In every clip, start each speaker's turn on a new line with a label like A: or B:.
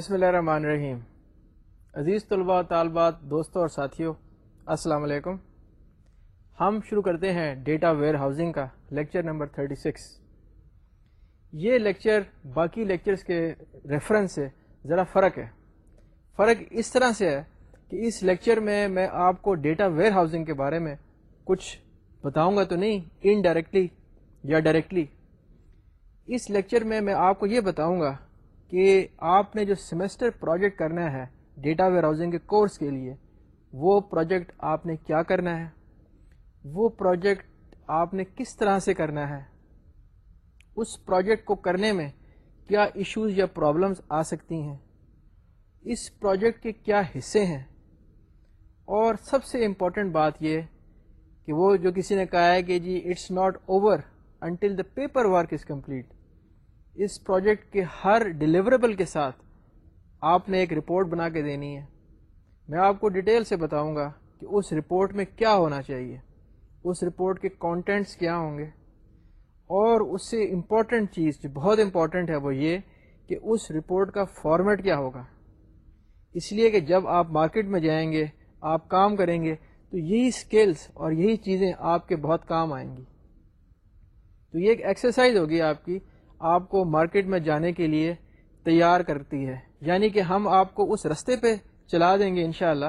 A: بسم اللہ الرحمن الرحیم۔ عزیز طلباء، طالبات، دوستوں اور ساتھیوں، السلام علیکم۔ ہم شروع کرتے ہیں ڈیٹا ویئر ہاؤسنگ کا لیکچر نمبر 36 یہ لیکچر باقی لیکچرز کے ریفرنس سے ذرا فرق ہے۔ فرق اس طرح سے ہے کہ اس لیکچر میں میں آپ کو ڈیٹا ویئر ہاؤسنگ کے بارے میں کچھ بتاؤں گا تو نہیں انڈائریکٹلی یا ڈائریکٹلی اس لیکچر میں میں آپ کو یہ بتاؤں گا کہ آپ نے جو سیمسٹر پروجیکٹ کرنا ہے ڈیٹا ویئر کے کورس کے لیے، وہ پروجیکٹ آپ نے کیا کرنا ہے؟ وہ پروجیکٹ آپ نے کس طرح سے کرنا ہے؟ اس پروجیکٹ کو کرنے میں کیا ایشوز یا پرابلمس آ سکتی ہیں؟ اس پروجیکٹ کے کیا حصے ہیں؟ اور سب سے امپورٹنٹ بات یہ کہ وہ جو کسی نے کہا ہے کہ جی it's not over until the paperwork is complete us project کے ہر ڈلیوریبل کے ساتھ آپ نے ایک رپورٹ بنا کے دینی ہے۔ میں آپ کو ڈیٹیل سے بتاؤں گا کہ اس رپورٹ میں کیا ہونا چاہیے، اس رپورٹ کے کانٹینٹس کیا ہوں گے۔ اور اس سے امپورٹنٹ چیز جو بہت امپورٹنٹ ہے وہ یہ کہ اس رپورٹ کا فارمیٹ کیا ہوگا۔ اس لیے کہ جب آپ مارکیٹ میں جائیں گے، آپ کام کریں گے، تو یہی اسکلس اور یہی چیزیں آپ کے بہت کام آئیں گی۔ تو یہ ایک ایکسرسائز ہوگی آپ کی آپ کو مارکیٹ میں جانے کے لیے تیار کرتی ہے۔ یعنی کہ ہم آپ کو اس رستے پہ چلا دیں گے انشاءاللہ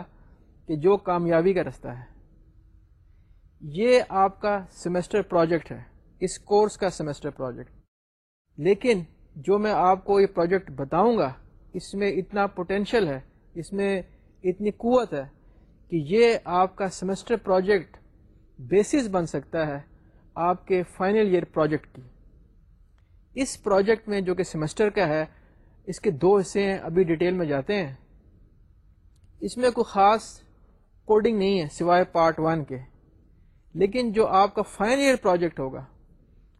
A: کہ جو کامیابی کا رستہ ہے۔ یہ آپ کا سیمسٹر پروجیکٹ ہے، اس کورس کا سیمسٹر پروجیکٹ۔ لیکن جو میں آپ کو یہ پروجیکٹ بتاؤں گا، اس میں اتنا پوٹینشیل ہے، اس میں اتنی قوت ہے کہ یہ آپ کا سیمسٹر پروجیکٹ بیسس بن سکتا ہے آپ کے فائنل ایئر پروجیکٹ کی۔ اس پروجیکٹ میں جو کہ سیمسٹر کا ہے، اس کے دو حصے ہیں، ابھی ڈیٹیل میں جاتے ہیں۔ اس میں کوئی خاص کوڈنگ نہیں ہے، سوائے پارٹ ون کے۔ لیکن جو آپ کا فائنل ایئر پروجیکٹ ہوگا،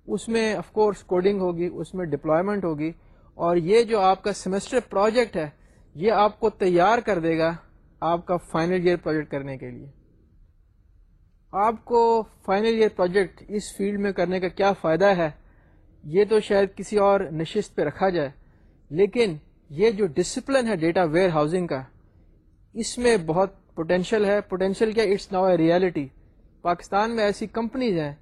A: اس میں آف کورس کوڈنگ ہوگی، اس میں ڈپلائمنٹ ہوگی۔ اور یہ جو آپ کا سیمسٹر پروجیکٹ ہے، یہ آپ کو تیار کر دے گا آپ کا فائنل ایئر پروجیکٹ کرنے کے لیے۔ آپ کو فائنل ایئر پروجیکٹ اس فیلڈ میں کرنے کا کیا فائدہ ہے؟ یہ تو شاید کسی اور نشست پہ رکھا جائے، لیکن یہ جو ڈسپلن ہے ڈیٹا ویئر ہاؤسنگ کا، اس میں بہت پوٹینشیل ہے۔ پوٹینشیل کیا؟ It's now a reality Pakistan میں ایسی کمپنیز ہیں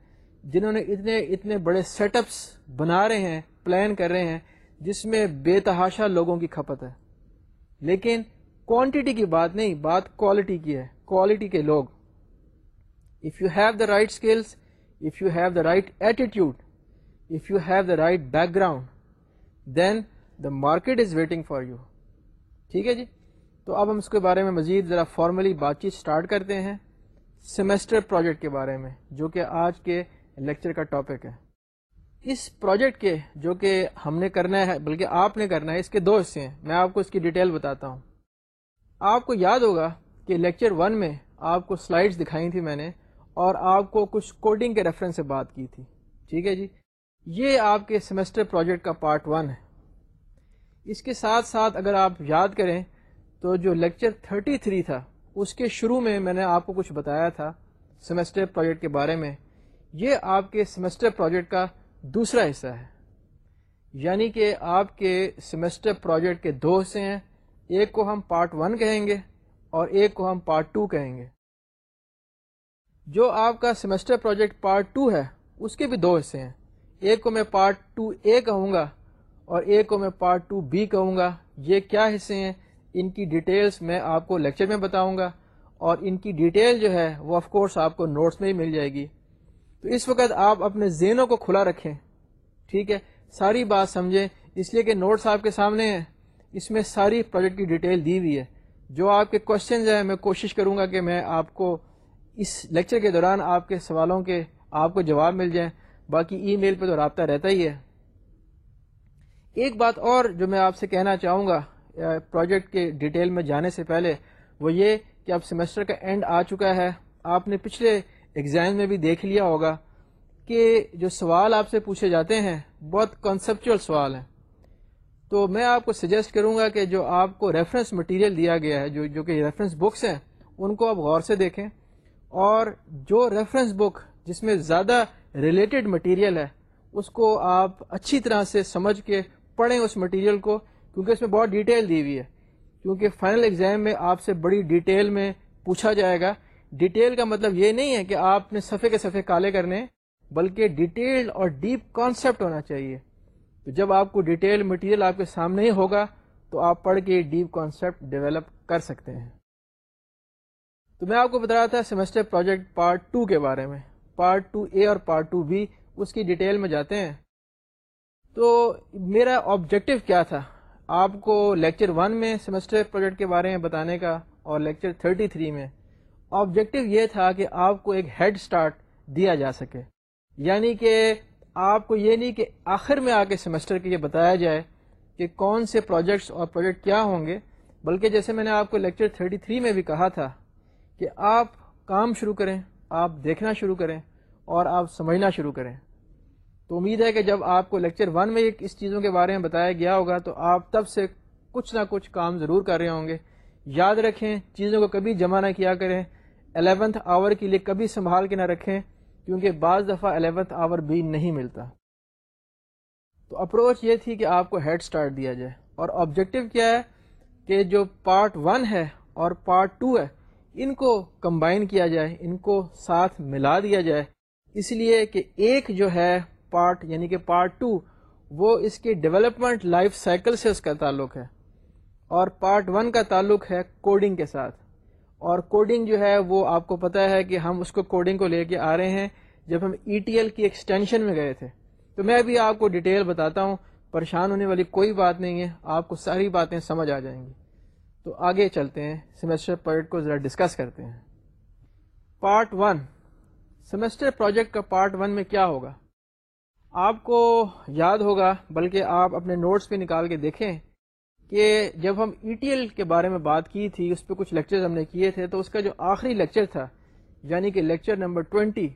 A: جنہوں نے اتنے اتنے بڑے سیٹ اپس بنا رہے ہیں پلان کر رہے ہیں، جس میں بے تحاشا لوگوں کی کھپت ہے۔ لیکن کوانٹٹی کی بات نہیں، بات کوالٹی کی ہے۔ کوالٹی کے لوگ۔ If you have the right skills if you have the right attitude if you have the right background then the market is waiting for you. ٹھیک ہے جی؟ تو اب ہم اس کے بارے میں مزید ذرا فارملی بات چیت اسٹارٹ کرتے ہیں سیمسٹر پروجیکٹ کے بارے میں، جو کہ آج کے لیکچر کا ٹاپک ہے۔ اس پروجیکٹ کے، جو کہ ہم نے کرنا ہے، بلکہ آپ نے کرنا ہے، اس کے دو حصے ہیں۔ میں آپ کو اس کی ڈیٹیل بتاتا ہوں۔ آپ کو یاد ہوگا کہ لیکچر ون میں آپ کو سلائڈز دکھائی تھی میں نے، اور آپ کو کچھ کوڈنگ کے ریفرنس سے بات کی تھی۔ ٹھیک ہے جی؟ یہ آپ کے سیمسٹر پروجیکٹ کا پارٹ ون ہے۔ اس کے ساتھ ساتھ اگر آپ یاد کریں تو جو لیکچر 33 تھا، اس کے شروع میں میں نے آپ کو کچھ بتایا تھا سیمسٹر پروجیکٹ کے بارے میں۔ یہ آپ کے سیمسٹر پروجیکٹ کا دوسرا حصہ ہے۔ یعنی کہ آپ کے سیمسٹر پروجیکٹ کے دو حصے ہیں، ایک کو ہم پارٹ ون کہیں گے اور ایک کو ہم پارٹ ٹو کہیں گے۔ جو آپ کا سیمسٹر پروجیکٹ پارٹ ٹو ہے، اس کے بھی دو حصے ہیں۔ ایک کو میں پارٹ ٹو اے کہوں گا اور ایک کو میں پارٹ ٹو بی کہوں گا۔ یہ کیا حصے ہیں؟ ان کی ڈیٹیلز میں آپ کو لیکچر میں بتاؤں گا اور ان کی ڈیٹیل جو ہے وہ آف کورس آپ کو نوٹس میں ہی مل جائے گی۔ تو اس وقت آپ اپنے ذہنوں کو کھلا رکھیں۔ ٹھیک ہے؟ ساری بات سمجھیں۔ اس لیے کہ نوٹس آپ کے سامنے ہیں۔ اس میں ساری پروجیکٹ کی ڈیٹیل دی ہوئی ہے۔ جو آپ کے کوشچنز ہیں، میں کوشش کروں گا کہ میں آپ کو اس لیکچر کے دوران آپ کے سوالوں کے آپ کو جواب مل جائیں۔ باقی ای میل پہ تو رابطہ رہتا ہی ہے۔ ایک بات اور جو میں آپ سے کہنا چاہوں گا، پروجیکٹ کے ڈیٹیل میں جانے سے پہلے، وہ یہ کہ اب سیمسٹر کا اینڈ آ چکا ہے۔ آپ نے پچھلے ایگزام میں بھی دیکھ لیا ہوگا کہ جو سوال آپ سے پوچھے جاتے ہیں، بہت کنسپچل سوال ہیں۔ تو میں آپ کو سجیسٹ کروں گا کہ جو آپ کو ریفرنس مٹیریل دیا گیا ہے، جو جو کہ ریفرنس بکس ہیں، ان کو آپ غور سے دیکھیں۔ اور جو ریفرنس بک جس میں زیادہ ریلیٹڈ مٹیریل ہے، اس کو آپ اچھی طرح سے سمجھ کے پڑھیں اس مٹیریل کو، کیونکہ اس میں بہت ڈیٹیل دی ہوئی ہے۔ کیونکہ فائنل ایگزام میں آپ سے بڑی ڈیٹیل میں پوچھا جائے گا۔ ڈیٹیل کا مطلب یہ نہیں ہے کہ آپ نے صفحے کے صفحے کالے کرنے بلکہ ڈیٹیل اور ڈیپ کانسیپٹ ہونا چاہیے۔ تو جب آپ کو ڈیٹیل مٹیریل آپ کے سامنے ہی ہوگا، تو آپ پڑھ کے ڈیپ کانسیپٹ ڈیولپ کر سکتے ہیں۔ تو میں آپ کو بتا رہا تھا سیمسٹر پروجیکٹ پارٹ ٹو کے بارے میں۔ پارٹ ٹو اے اور پارٹ ٹو بی اس کی ڈیٹیل میں جاتے ہیں۔ تو میرا آبجیکٹو کیا تھا؟ آپ کو لیکچر ون میں سیمسٹر پروجیکٹ کے بارے میں بتانے کا اور لیکچر تھرٹی تھری میں۔ آبجیکٹو یہ تھا کہ آپ کو ایک ہیڈ سٹارٹ دیا جا سکے۔ یعنی کہ آپ کو یہ نہیں کہ آخر میں آ کے سیمسٹر کے یہ بتایا جائے کہ کون سے پروجیکٹس اور پروجیکٹ کیا ہوں گے، بلکہ جیسے میں نے آپ کو لیکچر 33 میں بھی کہا تھا کہ آپ کام شروع کریں، آپ دیکھنا شروع کریں۔ اور آپ سمجھنا شروع کریں۔ تو امید ہے کہ جب آپ کو لیکچر ون میں اس چیزوں کے بارے میں بتایا گیا ہوگا تو آپ تب سے کچھ نہ کچھ کام ضرور کر رہے ہوں گے۔ یاد رکھیں، چیزوں کو کبھی جمع نہ کیا کریں۔ الیونتھ آور کے لیے کبھی سنبھال کے نہ رکھیں، کیونکہ بعض دفعہ الیونتھ آور بھی نہیں ملتا۔ تو اپروچ یہ تھی کہ آپ کو ہیڈ سٹارٹ دیا جائے۔ اور آبجیکٹو کیا ہے کہ جو پارٹ ون ہے اور پارٹ ٹو ہے، ان کو کمبائن کیا جائے، ان کو ساتھ ملا دیا جائے۔ اس لیے کہ ایک جو ہے پارٹ یعنی کہ پارٹ ٹو وہ اس کے ڈیولپمنٹ لائف سائیکل سے اس کا تعلق ہے۔ اور پارٹ ون کا تعلق ہے کوڈنگ کے ساتھ۔ اور کوڈنگ جو ہے وہ آپ کو پتا ہے کہ ہم اس کو کوڈنگ کو لے کے آ رہے ہیں جب ہم ای ٹی ایل کی ایکسٹینشن میں گئے تھے۔ تو میں بھی آپ کو ڈیٹیل بتاتا ہوں، پریشان ہونے والی کوئی بات نہیں ہے، آپ کو ساری باتیں سمجھ آ جائیں گی۔ تو آگے چلتے ہیں سیمسٹر پروجیکٹ کو ذرا ڈسکس کرتے ہیں۔ پارٹ ون سیمسٹر پروجیکٹ کا پارٹ ون میں کیا ہوگا؟ آپ کو یاد ہوگا، بلکہ آپ اپنے نوٹس پہ نکال کے دیکھیں کہ جب ہم ای ٹی ایل کے بارے میں بات کی تھی، اس پہ کچھ لیکچرز ہم نے کیے تھے، تو اس کا جو آخری لیکچر تھا یعنی کہ لیکچر نمبر ٹوینٹی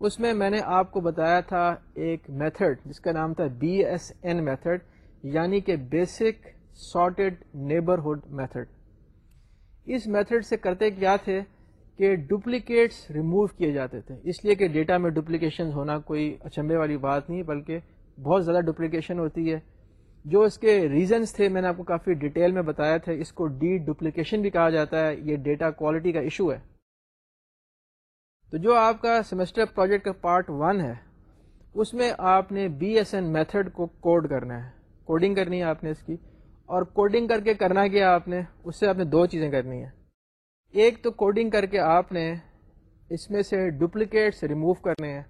A: اس میں میں نے آپ کو بتایا تھا ایک میتھڈ جس کا نام تھا بی ایس این میتھڈ یعنی کہ بیسک سارٹیڈ نیبرہڈ میتھڈ اس میتھڈ سے کرتے کیا تھے؟ کہ ڈپلیکیٹس ریموو کیے جاتے تھے۔ اس لیے کہ ڈیٹا میں ڈپلیکیشن ہونا کوئی اچمبے والی بات نہیں، بلکہ بہت زیادہ ڈپلیکیشن ہوتی ہے۔ جو اس کے ریزنس تھے، میں نے آپ کو کافی ڈیٹیل میں بتایا تھا۔ اس کو ڈی ڈپلیکیشن بھی کہا جاتا ہے۔ یہ ڈیٹا کوالٹی کا ایشو ہے۔ تو جو آپ کا سیمسٹر پروجیکٹ کا پارٹ ون ہے، اس میں آپ نے بی ایس این میتھڈ کو کوڈ کرنا ہے۔ کوڈنگ کرنی ہے آپ نے اس کی۔ اور کوڈنگ کر کے کرنا کیا آپ نے؟ اس سے آپ نے دو چیزیں کرنی ہیں۔ ایک تو کوڈنگ کر کے آپ نے اس میں سے ڈپلیکیٹس ریموو کرنے ہیں۔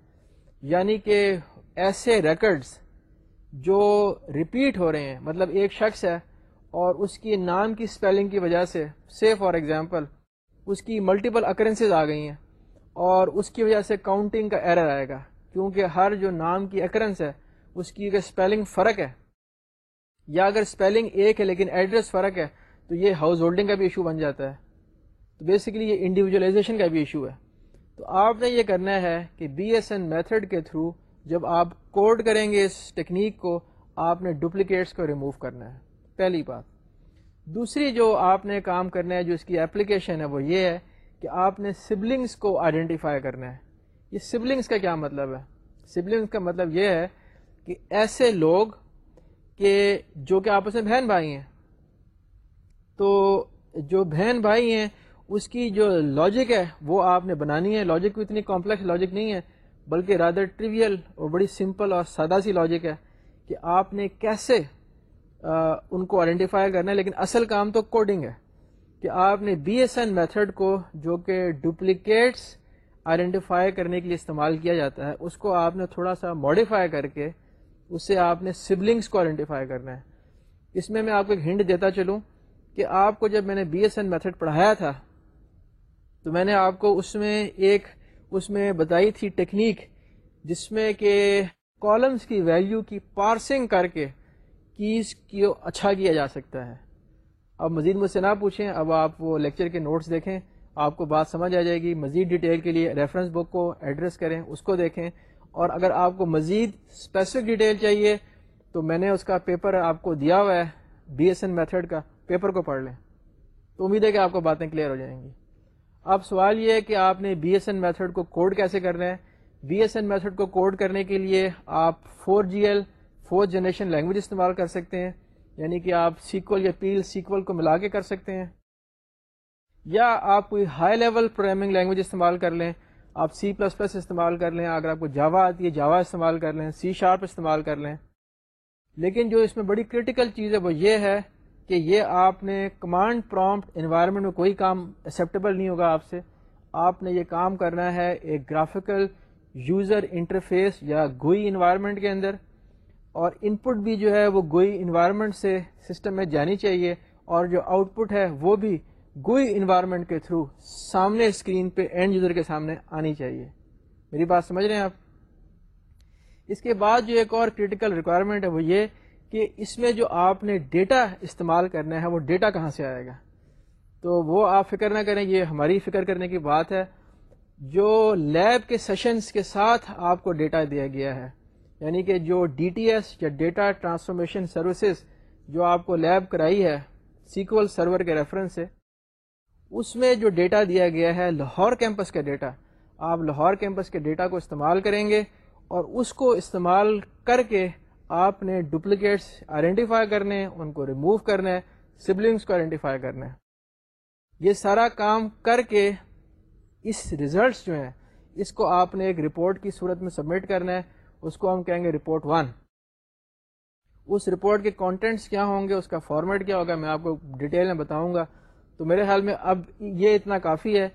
A: یعنی کہ ایسے ریکڈس جو ریپیٹ ہو رہے ہیں۔ مطلب ایک شخص ہے اور اس کی نام کی اسپیلنگ کی وجہ سے سے فار ایگزامپل اس کی ملٹیپل اکرنسز آ گئی ہیں اور اس کی وجہ سے کاؤنٹنگ کا ایرر آئے گا۔ کیونکہ ہر جو نام کی اکرنس ہے، اس کی اگر اسپیلنگ فرق ہے، یا اگر اسپیلنگ ایک ہے لیکن ایڈریس فرق ہے، تو یہ ہاؤس ہولڈنگ کا بھی ایشو بن جاتا ہے۔ تو بیسکلی یہ انڈیویجولائزیشن کا بھی ایشو ہے۔ تو آپ نے یہ کرنا ہے کہ بی ایس این میتھڈ کے تھرو جب آپ کوڈ کریں گے اس ٹیکنیک کو، آپ نے ڈپلیکیٹس کو ریموو کرنا ہے۔ پہلی بات۔ دوسری جو آپ نے کام کرنا ہے، جو اس کی اپلیکیشن ہے، وہ یہ ہے کہ آپ نے سبلنگس کو آئیڈینٹیفائی کرنا ہے۔ یہ سبلنگس کا کیا مطلب ہے؟ سبلنگس کا مطلب یہ ہے کہ ایسے لوگ کہ جو کہ آپس میں بہن بھائی ہیں۔ تو جو بہن بھائی ہیں اس کی جو لاجک ہے، وہ آپ نے بنانی ہے. لاجک کو اتنی کمپلیکس لاجک نہیں ہے، بلکہ رادر ٹریویل اور بڑی سمپل اور سادہ سی لاجک ہے کہ آپ نے کیسے ان کو آئیڈینٹیفائی کرنا ہے. لیکن اصل کام تو کوڈنگ ہے کہ آپ نے بی ایس این میتھڈ کو جو کہ ڈپلیکیٹس آئیڈینٹیفائی کرنے کے لیے استعمال کیا جاتا ہے، اس کو آپ نے تھوڑا سا ماڈیفائی کر کے اس سے آپ نے سبلنگس کو آئیڈینٹیفائی کرنا ہے. اس میں میں آپ کو ایک ہنٹ دیتا چلوں کہ آپ کو جب میں نے بی ایس این میتھڈ پڑھایا تھا تو میں نے آپ کو اس میں ایک اس میں بتائی تھی ٹیکنیک جس میں کہ کالمس کی ویلیو کی پارسنگ کر کے کیز کی اچھا کیا جا سکتا ہے۔ اب مزید مجھ سے نہ پوچھیں، اب آپ وہ لیکچر کے نوٹس دیکھیں، آپ کو بات سمجھ آ جائے گی۔ مزید ڈیٹیل کے لیے ریفرنس بک کو ایڈریس کریں، اس کو دیکھیں۔ اور اگر آپ کو مزید اسپیسیفک ڈیٹیل چاہیے، تو میں نے اس کا پیپر آپ کو دیا ہوا ہے بی ایس این میتھڈ کا، پیپر کو پڑھ لیں۔ تو امید ہے کہ آپ کو باتیں کلیئر ہو جائیں گی۔ اب سوال یہ ہے کہ آپ نے بی ایس این میتھڈ کو کوڈ کیسے کرنا ہے؟ بی ایس این میتھڈ کو کوڈ کرنے کے لیے آپ four G L fourth generation language استعمال کر سکتے ہیں یعنی کہ آپ سیکول یا پیل سیکول کو ملا کے کر سکتے ہیں۔ یا آپ کوئی ہائی لیول پروگرامنگ لینگویج استعمال کر لیں، آپ سی پلس پلس استعمال کر لیں، اگر آپ کو جاوا آتی ہے جاوا استعمال کر لیں سی شارپ استعمال کر لیں۔ لیکن جو اس میں بڑی کرٹیکل چیز ہے، وہ یہ ہے کہ یہ آپ نے کمانڈ پرومپٹ انوائرمنٹ میں کوئی کام ایکسیپٹیبل نہیں ہوگا آپ سے۔ آپ نے یہ کام کرنا ہے ایک گرافیکل یوزر انٹرفیس یا گوئی انوائرمنٹ کے اندر۔ اور ان پٹ بھی جو ہے وہ گوئی انوائرمنٹ سے سسٹم میں جانی چاہیے۔ اور جو آؤٹ پٹ ہے وہ بھی گوئی انوائرمنٹ کے تھرو سامنے اسکرین پہ اینڈ یوزر کے سامنے آنی چاہیے۔ میری بات سمجھ رہے ہیں آپ؟ اس کے بعد جو ایک اور کریٹیکل ریکوائرمنٹ ہے وہ یہ کہ اس میں جو آپ نے ڈیٹا استعمال کرنا ہے وہ ڈیٹا کہاں سے آئے گا؟ تو وہ آپ فکر نہ کریں، یہ ہماری فکر کرنے کی بات ہے۔ جو لیب کے سیشنز کے ساتھ آپ کو ڈیٹا دیا گیا ہے یعنی کہ جو ڈی ٹی ایس یا ڈیٹا ٹرانسفارمیشن سروسز جو آپ کو لیب کرائی ہے سیکول سرور کے ریفرنس سے، اس میں جو ڈیٹا دیا گیا ہے، لاہور کیمپس کا ڈیٹا آپ لاہور کیمپس کے ڈیٹا کو استعمال کریں گے اور اس کو استعمال کر کے آپ نے ڈپلیکیٹس آئیڈینٹیفائی کرنے، ان کو ریموو کرنا ہے سبلنگس کو آئیڈینٹیفائی کرنا ہے یہ سارا کام کر کے اس ریزلٹس جو ہیں، اس کو آپ نے ایک رپورٹ کی صورت میں سبمٹ کرنا ہے، اس کو ہم کہیں گے رپورٹ ون اس رپورٹ کے کانٹینٹس کیا ہوں گے، اس کا فارمیٹ کیا ہوگا، میں آپ کو ڈیٹیل میں بتاؤں گا. تو میرے خیال میں اب یہ اتنا کافی ہے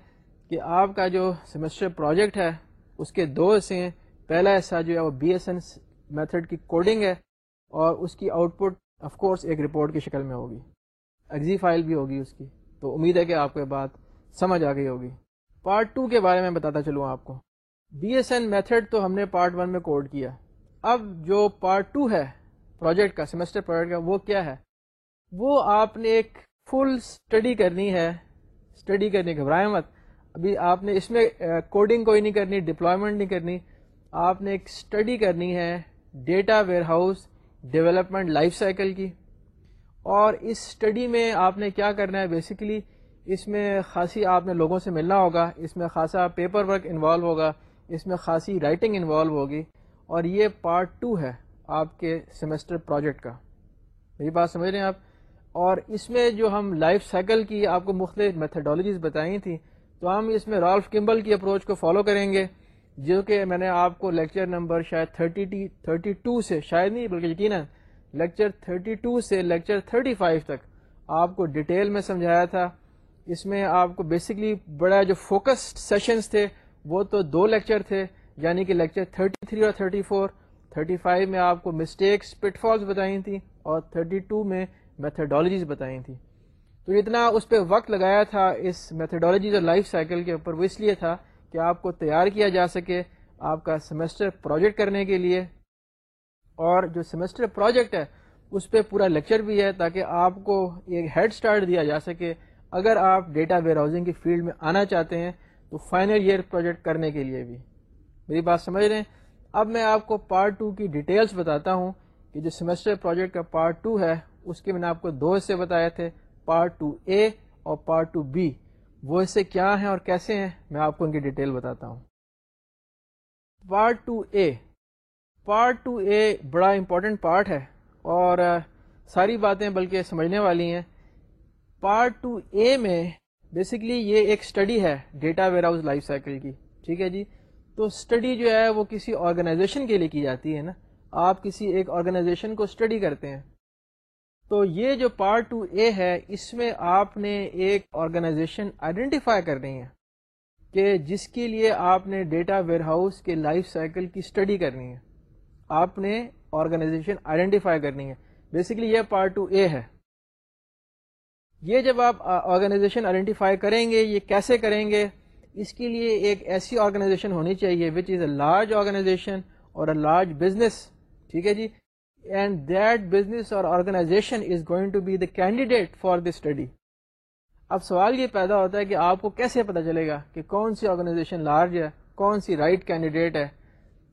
A: کہ آپ کا جو سیمسٹر پروجیکٹ ہے، اس کے دو حصے ہیں. پہلا حصہ جو ہے وہ بی ایس این میتھڈ کی کوڈنگ ہے اور اس کی آؤٹ پٹ آف کورس ایک رپورٹ کی شکل میں ہوگی۔ ایگزی فائل بھی ہوگی اس کی۔ تو امید ہے کہ آپ کو یہ بات سمجھ آ گئی ہوگی۔ پارٹ ٹو کے بارے میں بتاتا چلوں آپ کو۔ بی ایس این میتھڈ تو ہم نے پارٹ ون میں کوڈ کیا۔ اب جو پارٹ ٹو ہے پروجیکٹ کا سیمسٹر پروجیکٹ کا، وہ کیا ہے؟ وہ آپ نے ایک فل اسٹڈی کرنی ہے۔ اسٹڈی کرنی گھبرائے مت۔ ابھی آپ نے اس میں uh, کوڈنگ کوئی نہیں کرنی ڈپلائمنٹ نہیں کرنی۔ آپ نے ایک اسٹڈی کرنی ہے۔ Data warehouse, development life cycle کی۔ اور اس اسٹڈی میں آپ نے کیا کرنا ہے؟ بیسیکلی اس میں خاصی آپ نے لوگوں سے ملنا ہوگا، اس میں خاصا پیپر ورک انوالو ہوگا، اس میں خاصی رائٹنگ انوالو ہوگی۔ اور یہ پارٹ ٹو ہے آپ کے سیمسٹر پروجیکٹ کا۔ میری بات سمجھ رہے ہیں آپ؟ اور اس میں جو ہم لائف سائیکل کی آپ کو مختلف میتھڈالوجیز بتائی تھیں، تو ہم اس میں رالف کمبل کی اپروچ کو فالو کریں گے۔ جو کہ میں نے آپ کو لیکچر نمبر شاید تھرٹی ٹی تھرٹی ٹو سے، شاید نہیں بلکہ یقیناً لیکچر تھرٹی ٹو سے لیکچر تھرٹی فائیو تک آپ کو ڈیٹیل میں سمجھایا تھا۔ اس میں آپ کو بیسکلی بڑا جو فوکسڈ سیشنز تھے، وہ تو دو لیکچر تھے یعنی کہ لیکچر تھرٹی تھری اور تھرٹی فور تھرٹی فائیو میں آپ کو مسٹیکس پٹ فالس بتائی تھیں اور تھرٹی ٹو میں میتھڈالوجیز بتائی تھیں۔ تو اتنا اس پہ وقت لگایا تھا اس میتھڈالوجیز اور لائف سائیکل کے اوپر، وہ اس لیے تھا کہ آپ کو تیار کیا جا سکے آپ کا سیمسٹر پروجیکٹ کرنے کے لیے۔ اور جو سیمسٹر پروجیکٹ ہے، اس پہ پورا لیکچر بھی ہے تاکہ آپ کو ایک ہیڈ سٹارٹ دیا جا سکے۔ اگر آپ ڈیٹا ویئر ہاؤسنگ کی فیلڈ میں آنا چاہتے ہیں، تو فائنل ایئر پروجیکٹ کرنے کے لیے بھی۔ میری بات سمجھ رہے ہیں؟ اب میں آپ کو پارٹ ٹو کی ڈیٹیلز بتاتا ہوں کہ جو سیمسٹر پروجیکٹ کا پارٹ ٹو ہے، اس کے میں نے آپ کو دو حصے بتائے تھے، پارٹ ٹو اے اور پارٹ ٹو بی۔ وہ حصے کیا ہیں اور کیسے ہیں؟ میں آپ کو ان کی ڈیٹیل بتاتا ہوں۔ Part two A. Part two A بڑا امپورٹنٹ پارٹ ہے اور ساری باتیں بلکہ سمجھنے والی ہیں۔ پارٹ ٹو اے میں بیسکلی یہ ایک اسٹڈی ہے data where house life cycle کی۔ ٹھیک ہے جی؟ تو اسٹڈی جو ہے وہ کسی آرگنائزیشن کے لیے کی جاتی ہے نا۔ آپ کسی ایک آرگنائزیشن کو اسٹڈی کرتے ہیں۔ تو یہ جو پارٹ ٹو اے ہے، اس میں آپ نے ایک آرگنائزیشن آئیڈینٹیفائی کرنی ہے کہ جس کے لیے آپ نے ڈیٹا ویئر ہاؤس کے لائف سائیکل کی اسٹڈی کرنی ہے۔ آپ نے آرگنائزیشن آئیڈینٹیفائی کرنی ہے۔ بیسکلی یہ پارٹ ٹو اے ہے۔ یہ جب آپ آرگنائزیشن آئیڈینٹیفائی کریں گے، یہ کیسے کریں گے؟ اس کے لیے ایک ایسی آرگنائزیشن ہونی چاہیے وچ از اے لارج آرگنائزیشن اور اے لارج بزنس ٹھیک ہے جی؟ اینڈ دیٹ بزنس اور organisation is going to be the candidate for this study اب سوال یہ پیدا ہوتا ہے کہ آپ کو کیسے پتا چلے گا کہ کون سی آرگنائزیشن لارج ہے، کون سی رائٹ right کینڈیڈیٹ ہے؟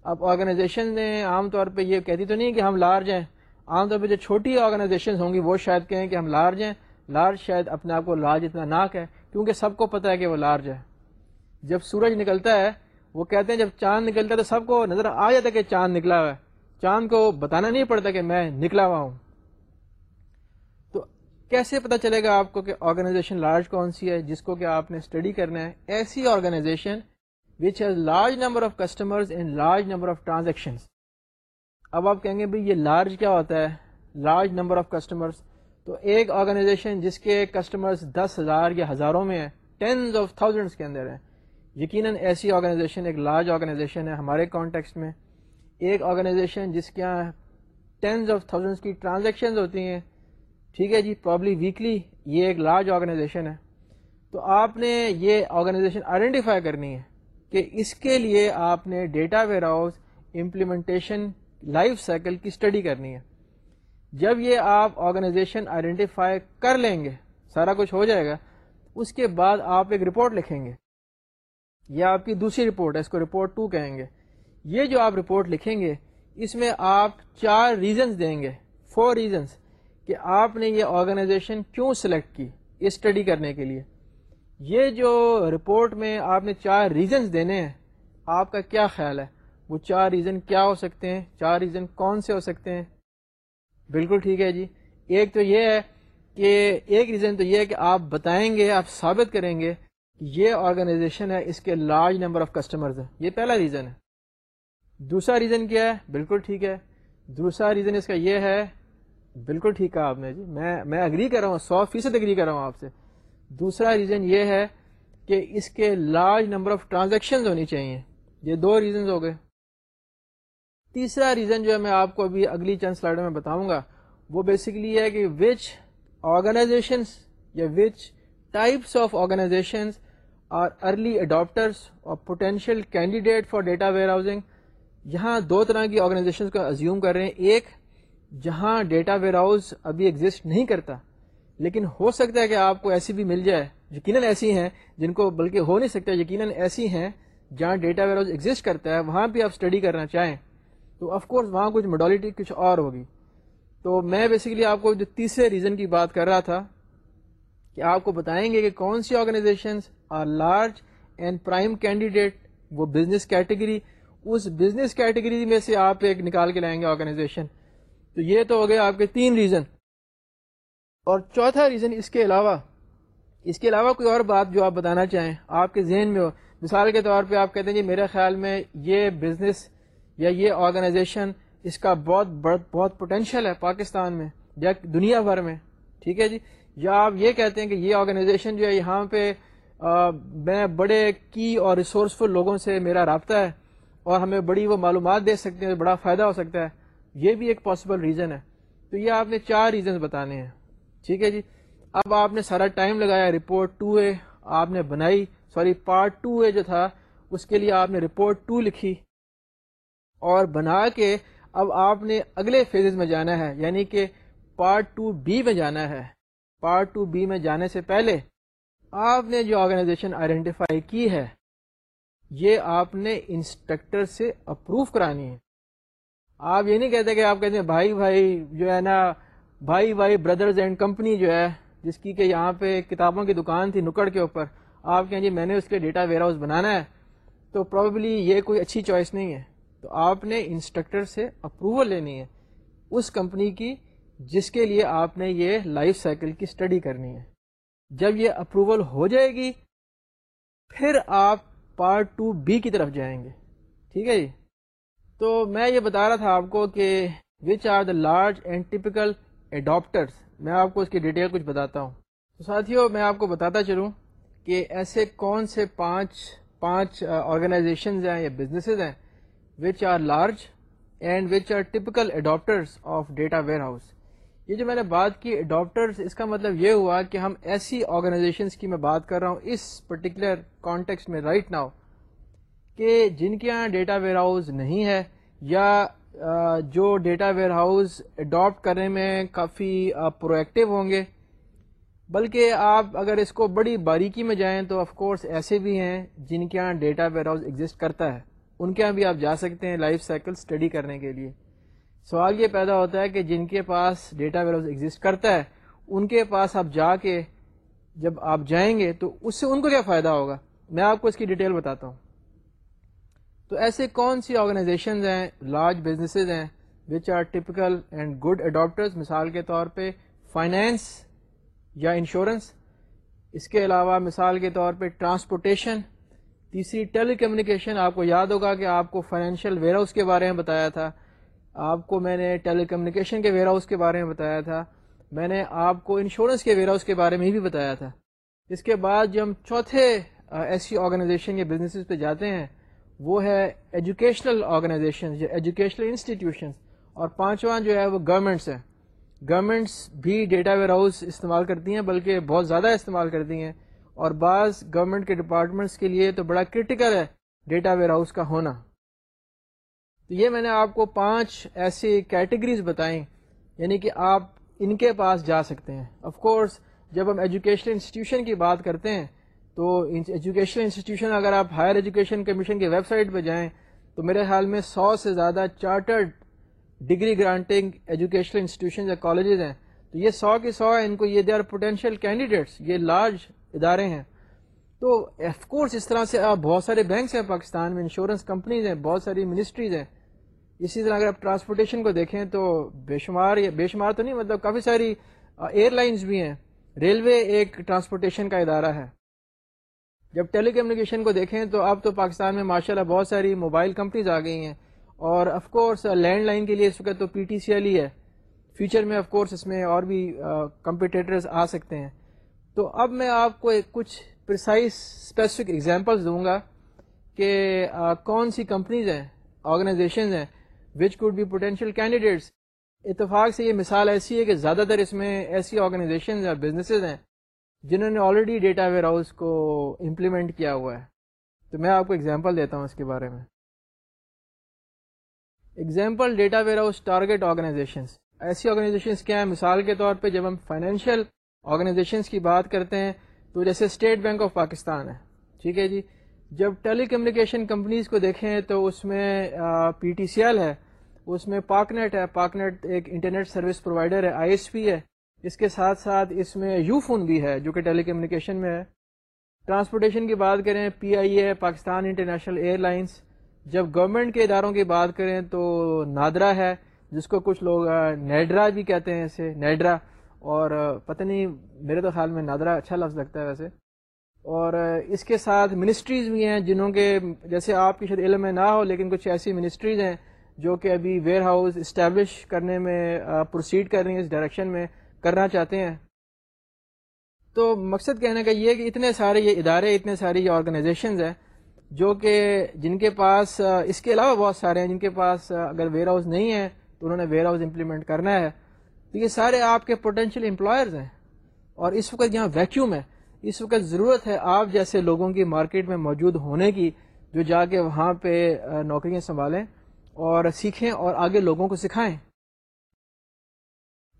A: اب آرگنائزیشن نے عام طور پہ یہ کہتی تو نہیں کہ ہم لارج ہیں۔ عام طور پہ جو چھوٹی آرگنائزیشن ہوں گی وہ شاید کہیں کہ ہم لارج ہیں۔ لارج شاید اپنے آپ کو لارج اتنا ناک ہے کیونکہ سب کو پتا ہے کہ وہ لارج ہے۔ جب سورج نکلتا ہے، وہ کہتے ہیں جب چاند نکلتا ہے تو سب کو نظر آ جاتا ہے کہ چاند نکلا ہوا ہے۔ چاند کو بتانا نہیں پڑتا کہ میں نکلا ہوا ہوں۔ تو کیسے پتا چلے گا آپ کو کہ آرگنائزیشن لارج کون سی ہے، جس کو کہ آپ نے اسٹڈی کرنا ہے۔ ایسی organisation which has large number of customers in large number of transaction اب آپ کہیں گے، بھائی یہ لارج کیا ہوتا ہے؟ لارج نمبر آف کسٹمرز تو ایک آرگنائزیشن جس کے کسٹمرز دس ہزار یا ہزاروں میں ہیں ٹینز آف تھاؤزنڈس کے اندر ہیں۔ یقیناً ایسی آرگنائزیشن ایک لارج آرگنائزیشن ہے ہمارے کانٹیکسٹ میں۔ ایک آرگنائزیشن جس کے یہاں ٹینز آف تھاؤزنڈس کی ٹرانزیکشنز ہوتی ہیں، ٹھیک ہے جی پرابلی ویکلی یہ ایک لارج آرگنائزیشن ہے۔ تو آپ نے یہ آرگنائزیشن آئیڈینٹیفائی کرنی ہے کہ اس کے لیے آپ نے data warehouse implementation life cycle کی اسٹڈی کرنی ہے۔ جب یہ آپ آرگنائزیشن آئیڈینٹیفائی کر لیں گے، سارا کچھ ہو جائے گا، اس کے بعد آپ ایک رپورٹ لکھیں گے۔ یہ آپ کی دوسری رپورٹ ہے، اس کو رپورٹ ٹو کہیں گے۔ یہ جو آپ رپورٹ لکھیں گے، اس میں آپ چار ریزنز دیں گے فور ریزنز کہ آپ نے یہ آرگنائزیشن کیوں سلیکٹ کی اسٹڈی کرنے کے لیے۔ یہ جو رپورٹ میں آپ نے چار ریزنز دینے ہیں، آپ کا کیا خیال ہے؟ وہ چار ریزن کیا ہو سکتے ہیں؟ چار ریزن کون سے ہو سکتے ہیں؟ بالکل ٹھیک ہے جی۔ ایک تو یہ ہے کہ، ایک ریزن تو یہ ہے کہ آپ بتائیں گے، آپ ثابت کریں گے کہ یہ آرگنائزیشن ہے، اس کے لارج نمبر آف کسٹمرز ہیں۔ یہ پہلا ریزن ہے۔ دوسرا ریزن کیا ہے؟ بالکل ٹھیک ہے۔ دوسرا ریزن اس کا یہ ہے، بالکل ٹھیک کہا آپ نے جی۔ میں میں اگری کر رہا ہوں، سو فیصد اگری کر رہا ہوں آپ سے۔ دوسرا ریزن یہ ہے کہ اس کے لارج نمبر آف ٹرانزیکشن ہونی چاہیے۔ یہ دو ریزنز ہو گئے۔ تیسرا ریزن جو ہے، میں آپ کو ابھی اگلی چند سلائڈوں میں بتاؤں گا۔ وہ بیسکلی ہے کہ وچ آرگنائزیشنس یا which types of organisations are early adopters اور potential candidate for data where ہاؤسنگ یہاں دو طرح کی آرگنائزیشن کو ازیوم کر رہے ہیں۔ ایک، جہاں ڈیٹا ویئر ہاؤس ابھی ایگزسٹ نہیں کرتا، لیکن ہو سکتا ہے کہ آپ کو ایسی بھی مل جائے۔ یقیناً ایسی ہیں، جن کو بلکہ ہو نہیں سکتا، یقیناً ایسی ہیں جہاں ڈیٹا ویئر ہاؤس ایگزسٹ کرتا ہے، وہاں بھی آپ اسٹڈی کرنا چاہیں۔ تو آف کورس وہاں کچھ موڈالٹی کچھ اور ہوگی۔ تو میں بیسکلی آپ کو جو تیسرے ریزن کی بات کر رہا تھا، کہ آپ کو بتائیں گے کہ کون سی organisations are large and prime candidate وہ بزنس کیٹیگری اس بزنس کیٹیگری میں سے آپ ایک نکال کے لائیں گے آرگنائزیشن تو یہ تو ہو گیا آپ کے تین ریزن اور چوتھا ریزن اس کے علاوہ، اس کے علاوہ کوئی اور بات جو آپ بتانا چاہیں، آپ کے ذہن میں ہو. مثال کے طور پہ آپ کہتے ہیں جی میرے خیال میں یہ بزنس یا یہ آرگنائزیشن اس کا بہت بہت پوٹینشیل ہے پاکستان میں، یا دنیا بھر میں. ٹھیک ہے جی؟ یا آپ یہ کہتے ہیں کہ یہ آرگنائزیشن جو ہے یہاں پہ میں بڑے کی اور ریسورسفل لوگوں سے میرا رابطہ ہے. اور ہمیں بڑی وہ معلومات دے سکتے ہیں، بڑا فائدہ ہو سکتا ہے۔ یہ بھی ایک پاسبل ریزن ہے۔ تو یہ آپ نے چار ریزنز بتانے ہیں۔ ٹھیک ہے جی؟ اب آپ نے سارا ٹائم لگایا رپورٹ ٹو اے آپ نے بنائی۔ سوری پارٹ ٹو اے جو تھا، اس کے لیے آپ نے رپورٹ ٹو لکھی۔ اور بنا کے اب آپ نے اگلے فیزز میں جانا ہے یعنی کہ پارٹ ٹو بی میں جانا ہے۔ پارٹ ٹو بی میں جانے سے پہلے آپ نے جو آرگنائزیشن آئیڈینٹیفائی کی ہے یہ آپ نے انسٹرکٹر سے اپروو کرانی ہے۔ آپ یہ نہیں کہتے کہ آپ کہتے ہیں بھائی بھائی جو ہے نا، بھائی بھائی بردرز اینڈ کمپنی جو ہے، جس کی کہ یہاں پہ کتابوں کی دکان تھی نکڑ کے اوپر، آپ کہیں جی میں نے اس کے ڈیٹا ویئر ہاؤس بنانا ہے، تو پروبیبلی یہ کوئی اچھی چوائس نہیں ہے۔ تو آپ نے انسٹرکٹر سے اپروول لینی ہے اس کمپنی کی، جس کے لیے آپ نے یہ لائف سائیکل کی اسٹڈی کرنی ہے۔ جب یہ اپروول ہو جائے گی، پھر آپ پارٹ ٹو بی کی طرف جائیں گے۔ ٹھیک ہے جی؟ تو میں یہ بتا رہا تھا آپ کو کہ which are the large and typical adopters میں آپ کو اس کی ڈیٹیل کچھ بتاتا ہوں۔ تو ساتھیوں، میں آپ کو بتاتا چلوں کہ ایسے کون سے پانچ پانچ آرگنائزیشنز ہیں یا بزنسز ہیں which are large and which are typical adopters of data warehouse یہ جو میں نے بات کی اڈاپٹرس اس کا مطلب یہ ہوا کہ ہم ایسی آرگنائزیشنس کی میں بات کر رہا ہوں اس پرٹیکولر کانٹیکس میں رائٹ ناؤ کہ جن کے یہاں ڈیٹا ویئر ہاؤس نہیں ہے یا جو ڈیٹا ویئر ہاؤس اڈاپٹ کرنے میں کافی پرویکٹیو ہوں گے۔ بلکہ آپ اگر اس کو بڑی باریکی میں جائیں تو آف کورس ایسے بھی ہیں جن کے یہاں ڈیٹا ویئر ہاؤس ایگزسٹ کرتا ہے۔ ان کے یہاں بھی آپ جا سکتے ہیں لائف سائیکل اسٹڈی کرنے کے لیے۔ سوال یہ پیدا ہوتا ہے کہ جن کے پاس ڈیٹا ویئر ہاؤس ایگزسٹ کرتا ہے، ان کے پاس آپ جا کے جب آپ جائیں گے تو اس سے ان کو کیا فائدہ ہوگا؟ میں آپ کو اس کی ڈیٹیل بتاتا ہوں۔ تو ایسے کون سی آرگنائزیشنز ہیں لارج بزنسز ہیں which are typical and good adopters مثال کے طور پہ فائنینس یا انشورنس اس کے علاوہ مثال کے طور پہ ٹرانسپورٹیشن تیسری ٹیلی کمیونیکیشن آپ کو یاد ہوگا کہ آپ کو فائنینشیل ویئر ہاؤس کے بارے میں بتایا تھا۔ آپ کو میں نے ٹیلی کمیونیکیشن کے ویئر ہاؤس کے بارے میں بتایا تھا۔ میں نے آپ کو انشورنس کے ویئر ہاؤس کے بارے میں بھی بتایا تھا۔ اس کے بعد جو ہم چوتھے ایسی آرگنائزیشن یا بزنسز پہ جاتے ہیں، وہ ہے ایجوکیشنل آرگنائزیشن یا ایجوکیشنل انسٹیٹیوشنس اور پانچواں جو ہے وہ گورنمنٹس ہے گورنمنٹس بھی ڈیٹا ویئر ہاؤس استعمال کرتی ہیں، بلکہ بہت زیادہ استعمال کرتی ہیں۔ اور بعض گورنمنٹ کے ڈپارٹمنٹس کے لیے تو بڑا کرٹیکل ہے ڈیٹا ویئر ہاؤس کا ہونا۔ تو یہ میں نے آپ کو پانچ ایسی کیٹیگریز بتائیں یعنی کہ آپ ان کے پاس جا سکتے ہیں۔ آف کورس جب ہم ایجوکیشنل انسٹیٹیوشن کی بات کرتے ہیں، تو ایجوکیشنل انسٹیٹیوشن اگر آپ ہائر ایجوکیشن کمیشن کی ویب سائٹ پہ جائیں، تو میرے خیال میں سو سے زیادہ chartered degree granting educational institution یا کالجز ہیں۔ تو یہ سو کے سو ان کو یہ دے آر پوٹینشیل کینڈیڈیٹس یہ لارج ادارے ہیں۔ تو آف کورس اس طرح سے آپ بہت سارے بینکس ہیں، پاکستان میں انشورنس کمپنیز ہیں، بہت ساری منسٹریز ہیں۔ اسی طرح اگر آپ ٹرانسپورٹیشن کو دیکھیں تو بے شمار یا بے شمار تو نہیں مطلب کافی ساری ایئر لائنز بھی ہیں۔ ریلوے ایک ٹرانسپورٹیشن کا ادارہ ہے۔ جب ٹیلی کمیونیکیشن کو دیکھیں تو اب تو پاکستان میں ماشاء اللہ بہت ساری موبائل کمپنیز آ گئی ہیں۔ اور آف کورس لینڈ لائن کے لیے اس وقت تو پی ٹی سی ایل ہی ہے۔ فیوچر میں آف کورس اس میں اور بھی کمپیٹیٹرز آ سکتے ہیں۔ تو اب میں آپ کو ایک کچھ پرسائز اسپیسیفک ایگزامپلس دوں گا کہ کون سی کمپنیز ہیں آرگنائزیشنز ہیں which could be potential candidates اتفاق سے یہ مثال ایسی ہے کہ زیادہ تر اس میں ایسی آرگنائزیشنز یا بزنسز ہیں جنہوں نے آلریڈی ڈیٹا ویئر ہاؤس کو امپلیمنٹ کیا ہوا ہے۔ تو میں آپ کو ایگزامپل دیتا ہوں اس کے بارے میں۔ Example data warehouse target organisations ایسی آرگنائزیشنس کیا ہیں؟ مثال کے طور پہ جب ہم فائنینشیل آرگنائزیشنس کی بات کرتے ہیں تو جیسے اسٹیٹ بینک آف پاکستان ہے۔ ٹھیک ہے جی؟ جب ٹیلی کمیونیکیشن کمپنیز کو دیکھیں تو اس میں پی ٹی سی ایل ہے، اس میں پاک نیٹ ہے پاک نیٹ ایک انٹرنیٹ سروس پرووائڈر ہے آئی ایس پی ہے، اس کے ساتھ ساتھ اس میں یو فون بھی ہے جو کہ ٹیلی کمیونیکیشن میں ہے۔ ٹرانسپورٹیشن کی بات کریں، P I A, Pakistan International Airlines جب گورنمنٹ کے اداروں کی بات کریں تو نادرا ہے، جس کو کچھ لوگ نیڈرا بھی کہتے ہیں اسے، نیڈرا۔ اور پتہ نہیں، میرے تو خیال میں نادرا اچھا لفظ لگتا ہے ویسے۔ اور اس کے ساتھ منسٹریز بھی ہیں جنہوں کے، جیسے آپ کی شاید علم میں نہ ہو، لیکن کچھ ایسی منسٹریز ہیں جو کہ ابھی ویئر ہاؤس اسٹیبلش کرنے میں پروسیڈ کر رہی ہیں، اس ڈائریکشن میں کرنا چاہتے ہیں۔ تو مقصد کہنے کا یہ کہ اتنے سارے یہ ادارے، اتنے ساری یہ آرگنائزیشنز ہیں جو کہ جن کے پاس اس کے علاوہ بہت سارے ہیں، جن کے پاس اگر ویئر ہاؤس نہیں ہے تو انہوں نے ویئر ہاؤس امپلیمنٹ کرنا ہے۔ تو یہ سارے آپ کے پوٹینشیل امپلائرز ہیں اور اس وقت یہاں ویکیوم ہے۔ اس وقت ضرورت ہے آپ جیسے لوگوں کی مارکیٹ میں موجود ہونے کی، جو جا کے وہاں پہ نوکریاں سنبھالیں اور سیکھیں اور آگے لوگوں کو سکھائیں۔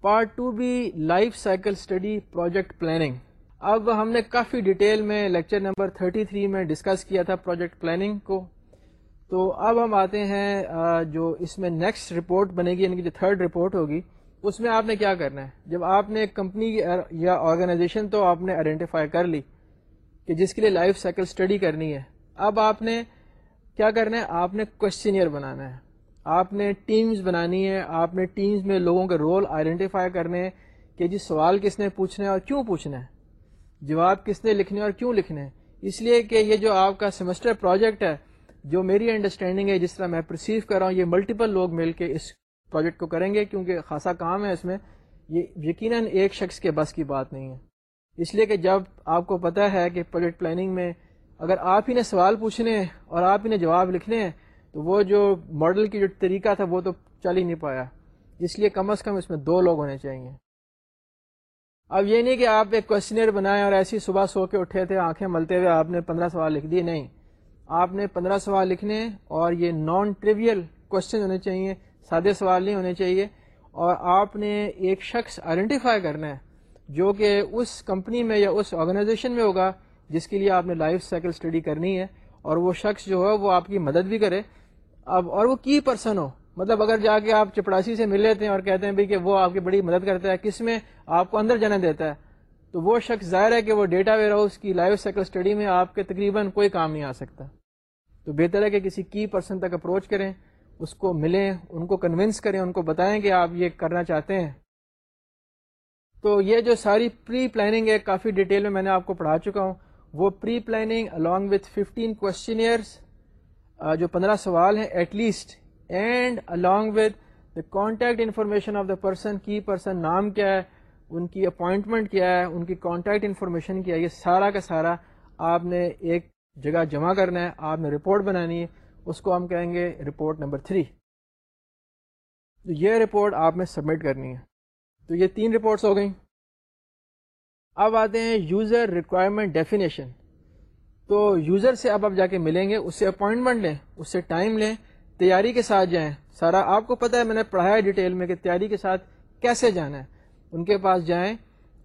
A: Part two B life cycle study project planning اب ہم نے کافی ڈیٹیل میں لیکچر نمبر 33 میں ڈسکس کیا تھا پروجیکٹ پلاننگ کو۔ تو اب ہم آتے ہیں جو اس میں نیکسٹ رپورٹ بنے گی یعنی کہ جو تھرڈ رپورٹ ہوگی۔ اس میں آپ نے کیا کرنا ہے؟ جب آپ نے کمپنی یا آرگنائزیشن تو آپ نے آئیڈینٹیفائی کر لی کہ جس کے لیے لائف سائیکل اسٹڈی کرنی ہے، اب آپ نے کیا کرنا ہے؟ آپ نے کوشچنیئر بنانا ہے۔ آپ نے ٹیمز بنانی ہے۔ آپ نے ٹیمز میں لوگوں کے رول آئیڈینٹیفائی کرنے کہ جی سوال کس نے پوچھنا ہے اور کیوں پوچھنا ہے؟ جواب کس نے لکھنے اور کیوں لکھنے ہیں اس لیے کہ یہ جو آپ کا سیمسٹر پروجیکٹ ہے، جو میری انڈرسٹینڈنگ ہے، جس طرح میں پرسیو کر رہا ہوں، یہ ملٹیپل لوگ مل کے اس پروجیکٹ کو کریں گے کیونکہ خاصا کام ہے اس میں، یہ یقیناً ایک شخص کے بس کی بات نہیں ہے۔ اس لیے کہ جب آپ کو پتہ ہے کہ پروجیکٹ پلاننگ میں اگر آپ ہی نے سوال پوچھنے ہیں اور آپ ہی نے جواب لکھنے ہیں تو وہ جو ماڈل کی جو طریقہ تھا وہ تو چل ہی نہیں پایا۔ اس لیے کم از کم اس میں دو لوگ ہونے چاہیے۔ اب یہ نہیں کہ آپ ایک کوشچنر بنائیں اور ایسی صبح سو کے اٹھے تھے، آنکھیں ملتے ہوئے آپ نے پندرہ سوال لکھ دیے، نہیں۔ آپ نے پندرہ سوال لکھنے اور یہ نان ٹریویل کوشچن ہونے چاہیے۔ سادے سوال نہیں ہونے چاہیے۔ اور آپ نے ایک شخص آئیڈینٹیفائی کرنا ہے جو کہ اس کمپنی میں یا اس آرگنائزیشن میں ہوگا، جس کے لیے آپ نے لائف سائیکل اسٹڈی کرنی ہے۔ اور وہ شخص جو ہے، وہ آپ کی مدد بھی کرے۔ اب، اور وہ کی پرسن ہو۔ مطلب اگر جا کے آپ چپڑاسی سے مل لیتے ہیں اور کہتے ہیں بھائی کہ وہ آپ کی بڑی مدد کرتا ہے، کس میں آپ کو اندر جانے دیتا ہے؟ تو وہ شخص ظاہر ہے کہ وہ ڈیٹا ویئر ہاؤس کی لائف سائیکل اسٹڈی میں آپ کے تقریباً کوئی کام نہیں آ سکتا۔ تو بہتر ہے کہ کسی کی پرسن تک اپروچ کریں۔ اس کو ملیں، ان کو کنونس کریں، ان کو بتائیں کہ آپ یہ کرنا چاہتے ہیں۔ تو یہ جو ساری پری پلاننگ ہے، کافی ڈیٹیل میں میں نے آپ کو پڑھا چکا ہوں۔ وہ pre planning along with fifteen questionnaires جو پندرہ سوال ہیں at least and along with the contact information of the person کی پرسن نام کیا ہے، ان کی اپوائنٹمنٹ کیا ہے، ان کی کانٹیکٹ انفارمیشن کیا ہے، یہ سارا کا سارا آپ نے ایک جگہ جمع کرنا ہے، آپ نے رپورٹ بنانی ہے۔ اس کو ہم کہیں گے رپورٹ نمبر تھری تو یہ رپورٹ آپ نے سبمٹ کرنی ہے. تو یہ تین رپورٹس ہو گئیں. اب آتے ہیں یوزر ریکوائرمنٹ ڈیفینیشن تو یوزر سے اب آپ جا کے ملیں گے، اس سے اپوائنٹمنٹ لیں، اس سے ٹائم لیں، تیاری کے ساتھ جائیں. سارا آپ کو پتہ ہے، میں نے پڑھایا ڈیٹیل میں کہ تیاری کے ساتھ کیسے جانا ہے. ان کے پاس جائیں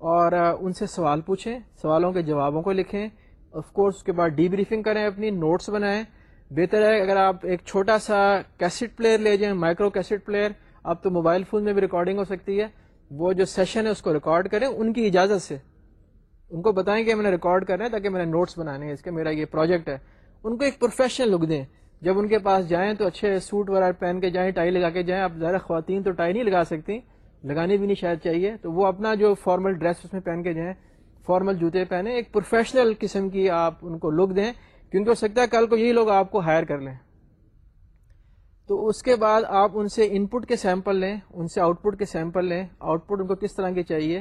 A: اور ان سے سوال پوچھیں، سوالوں کے جوابوں کو لکھیں. آف کورس اس کے بعد ڈی بریفنگ کریں، اپنی نوٹس بنائیں. بہتر ہے اگر آپ ایک چھوٹا سا کیسٹ پلیئر لے جائیں، مائکرو کیسٹ پلیئر، اب تو موبائل فون میں بھی ریکارڈنگ ہو سکتی ہے۔ وہ جو سیشن ہے اس کو ریکارڈ کریں، ان کی اجازت سے۔ ان کو بتائیں کہ میں نے ریکارڈ کرنا ہے تاکہ میں نے نوٹس بنانے ہیں، اس کے میرا یہ پروجیکٹ ہے۔ ان کو ایک پروفیشنل لک دیں۔ جب ان کے پاس جائیں تو اچھے سوٹ وغیرہ پہن کے جائیں، ٹائی لگا کے جائیں۔ اب ذرا خواتین تو ٹائی نہیں لگا سکتی لگانی بھی نہیں شاید چاہیے۔ تو وہ اپنا جو فارمل ڈریس اس میں پہن کے جائیں فارمل جوتے پہنے ایک پروفیشنل قسم کی آپ ان کو لک دیں۔ کیونکہ ہو سکتا ہے کل کو یہی لوگ آپ کو ہائر کر لیں؟ تو اس کے بعد آپ ان سے ان پٹ کے سیمپل لیں، ان سے آؤٹ پٹ کے سیمپل لیں آؤٹ پٹ ان کو کس طرح کے چاہیے،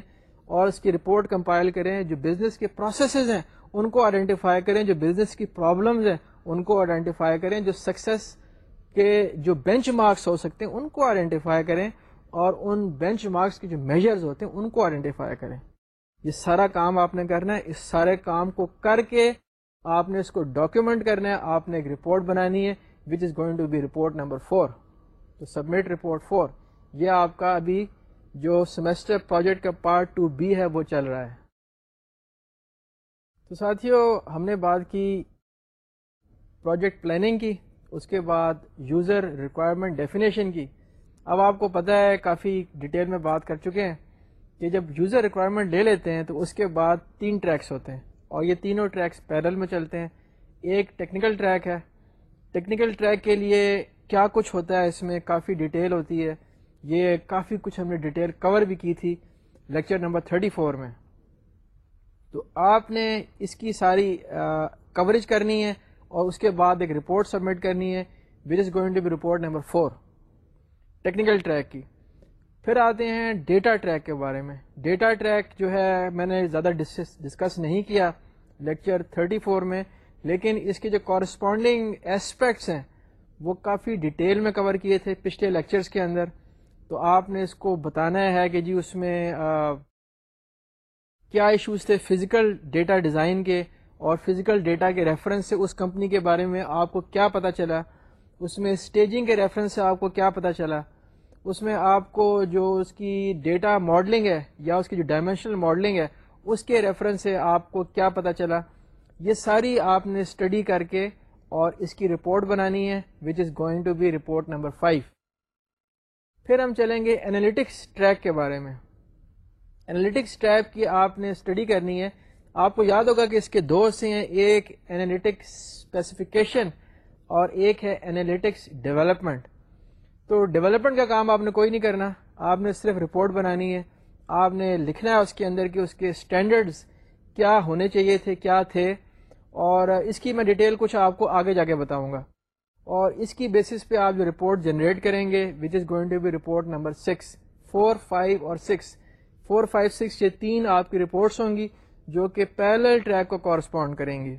A: اور اس کی رپورٹ کمپائل کریں جو بزنس کے پروسیسز ہیں، ان کو آئیڈینٹیفائی کریں جو بزنس کی پرابلمز ہیں، ان کو آئیڈینٹیفائی کریں جو سکسیس کے جو بینچ مارکس ہو سکتے ہیں، ان کو آئیڈینٹیفائی کریں، اور ان بینچ مارکس کے جو میجرز ہوتے ہیں، ان کو آئیڈینٹیفائی کریں۔ یہ سارا کام آپ نے کرنا ہے، اس سارے کام کو کر کے آپ نے اس کو ڈاکیومنٹ کرنا ہے، آپ نے ایک رپورٹ بنانی ہے which is going to be report number four تو سبمٹ رپورٹ فور یہ آپ کا ابھی جو سیمسٹر پروجیکٹ کا پارٹ ٹو بی ہے، وہ چل رہا ہے۔ تو ساتھیوں ہم نے بات کی پروجیکٹ پلاننگ کی، اس کے بعد یوزر ریکوائرمنٹ ڈیفینیشن کی۔ اب آپ کو پتہ ہے، کافی ڈیٹیل میں بات کر چکے ہیں کہ جب یوزر ریکوائرمنٹ لے لیتے ہیں، تو اس کے بعد تین ٹریکس ہوتے ہیں۔ اور یہ تینوں ٹریکس پیرل میں چلتے ہیں۔ ایک ٹیکنیکل ٹریک ہے۔ ٹیکنیکل ٹریک کے لیے کیا کچھ ہوتا ہے اس میں کافی ڈیٹیل ہوتی ہے۔ یہ کافی کچھ ہم نے ڈیٹیل کور بھی کی تھی لیکچر نمبر 34 میں۔ تو آپ نے اس کی ساری کوریج کرنی ہے اور اس کے بعد ایک رپورٹ سبمٹ کرنی ہے which is going to be report number four technical track کی۔ پھر آتے ہیں ڈیٹا ٹریک کے بارے میں۔ ڈیٹا ٹریک جو ہے، میں نے زیادہ ڈسکس نہیں کیا۔ لیکچر 34 میں لیکن اس کے جو کورسپونڈنگ اسپیکٹس ہیں وہ کافی ڈیٹیل میں کور کیے تھے پچھلے لیکچرز کے اندر۔ تو آپ نے اس کو بتانا ہے کہ جی اس میں آ, کیا ایشوز تھے فزیکل ڈیٹا ڈیزائن کے اور فزیکل ڈیٹا کے ریفرنس سے اس کمپنی کے بارے میں آپ کو کیا پتہ چلا؟ اس میں اسٹیجنگ کے ریفرنس سے آپ کو کیا پتہ چلا؟ اس میں آپ کو جو اس کی ڈیٹا ماڈلنگ ہے یا اس کی جو ڈائمینشنل ماڈلنگ ہے اس کے ریفرنس سے آپ کو کیا پتہ چلا؟ یہ ساری آپ نے اسٹڈی کر کے اور اس کی رپورٹ بنانی ہے which is going to be report number five پھر ہم چلیں گے انالیٹکس ٹریک کے بارے میں. انالیٹکس ٹریک کی آپ نے اسٹڈی کرنی ہے. آپ کو یاد ہوگا کہ اس کے دو سے ہیں، ایک انالیٹکس اسپیسیفکیشن اور ایک ہے انالیٹکس ڈیولپمنٹ تو ڈیولپمنٹ کا کام آپ نے کوئی نہیں کرنا، آپ نے صرف رپورٹ بنانی ہے. آپ نے لکھنا ہے اس کے اندر کہ اس کے اسٹینڈرڈز کیا ہونے چاہیے تھے، کیا تھے؟ اور اس کی میں ڈیٹیل کچھ آپ کو آگے جا کے بتاؤں گا۔ اور اس کی بیسس پہ آپ جو رپورٹ جنریٹ کریں گے which is going to be report number six four five اور سکس فور فائیو سکس یہ تین آپ کی رپورٹس ہوں گی جو کہ پیرل ٹریک کو کورسپونڈ کریں گی۔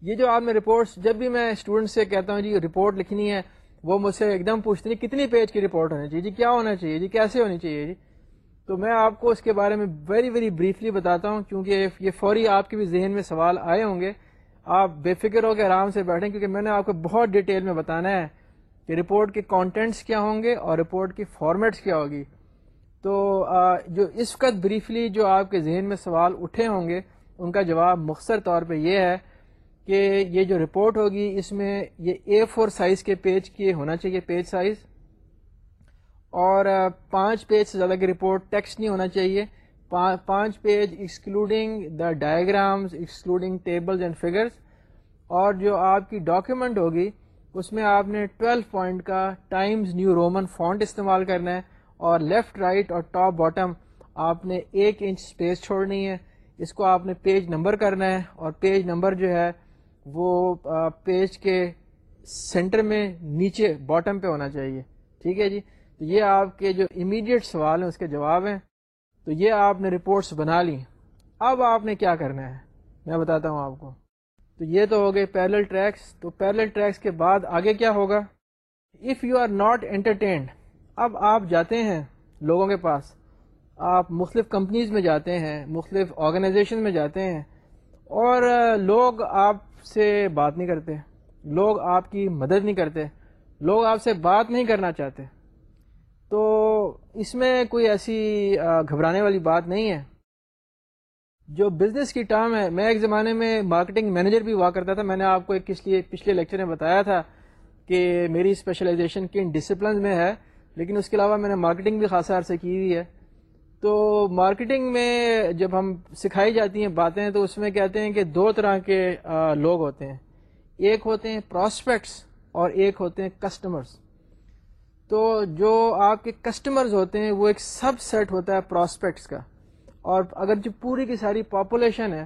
A: یہ جو آپ نے رپورٹس جب بھی میں اسٹوڈنٹ سے کہتا ہوں جی رپورٹ لکھنی ہے، وہ مجھ سے ایک دم پوچھتے ہیں، کتنی پیج کی رپورٹ ہونی چاہیے؟ جی کیا ہونا چاہیے؟ جی کیسے ہونی چاہیے؟ جی تو میں آپ کو اس کے بارے میں ویری ویری بریفلی بتاتا ہوں، کیونکہ یہ فوری آپ کے بھی ذہن میں سوال آئے ہوں گے۔ آپ بے فکر ہو کے آرام سے بیٹھیں، کیونکہ میں نے آپ کو بہت ڈیٹیل میں بتانا ہے کہ رپورٹ کے کانٹینٹس کیا ہوں گے اور رپورٹ کی فارمیٹس کیا ہوگی۔ تو جو اس وقت بریفلی جو آپ کے ذہن میں سوال اٹھے ہوں گے، ان کا جواب مختصر طور پہ یہ ہے کہ یہ جو رپورٹ ہوگی، اس میں یہ اے فور سائز کے پیج کی ہونا چاہیے پیج سائز اور پانچ پیج سے زیادہ کی رپورٹ ٹیکسٹ نہیں ہونا چاہیے۔ پانچ page excluding the diagrams excluding tables and figures اور جو آپ کی ڈاکیومنٹ ہوگی، اس میں آپ نے 12 پوائنٹ کا ٹائمز نیو رومن فونٹ استعمال کرنا ہے۔ اور لیفٹ رائٹ اور ٹاپ باٹم آپ نے ایک انچ اسپیس چھوڑنی ہے۔ اس کو آپ نے پیج نمبر کرنا ہے۔ اور پیج نمبر جو ہے، وہ پیج کے سینٹر میں نیچے باٹم پہ ہونا چاہیے۔ ٹھیک ہے جی؟ تو یہ آپ کے جو امیڈیٹ سوال ہیں، اس کے جواب ہیں۔ تو یہ آپ نے رپورٹس بنا لی۔ اب آپ نے کیا کرنا ہے؟ میں بتاتا ہوں آپ کو۔ تو یہ تو ہو گئے پیرل ٹریکس تو پیرل ٹریکس کے بعد آگے کیا ہوگا؟ If you are not entertained اب آپ جاتے ہیں لوگوں کے پاس۔ آپ مختلف کمپنیز میں جاتے ہیں، مختلف آرگنائزیشن میں جاتے ہیں۔ اور لوگ آپ سے بات نہیں کرتے۔ لوگ آپ کی مدد نہیں کرتے۔ لوگ آپ سے بات نہیں کرنا چاہتے۔ تو اس میں کوئی ایسی گھبرانے والی بات نہیں ہے۔ جو بزنس کی ٹرم ہے، میں ایک زمانے میں مارکیٹنگ مینیجر بھی ہوا کرتا تھا۔ میں نے آپ کو ایک پچھلے پچھلے لیکچر میں بتایا تھا کہ میری اسپیشلائزیشن کن ڈسپلن میں ہے، لیکن اس کے علاوہ میں نے مارکیٹنگ بھی خاصا عرصے کی ہوئی ہے۔ تو مارکیٹنگ میں جب ہم سکھائی جاتی ہیں باتیں، تو اس میں کہتے ہیں کہ دو طرح کے لوگ ہوتے ہیں۔ ایک ہوتے ہیں پراسپیکٹس اور ایک ہوتے ہیں کسٹمرز تو جو آپ کے کسٹمرز ہوتے ہیں، وہ ایک سب سیٹ ہوتا ہے پراسپیکٹس کا۔ اور اگر جو پوری کی ساری پاپولیشن ہے،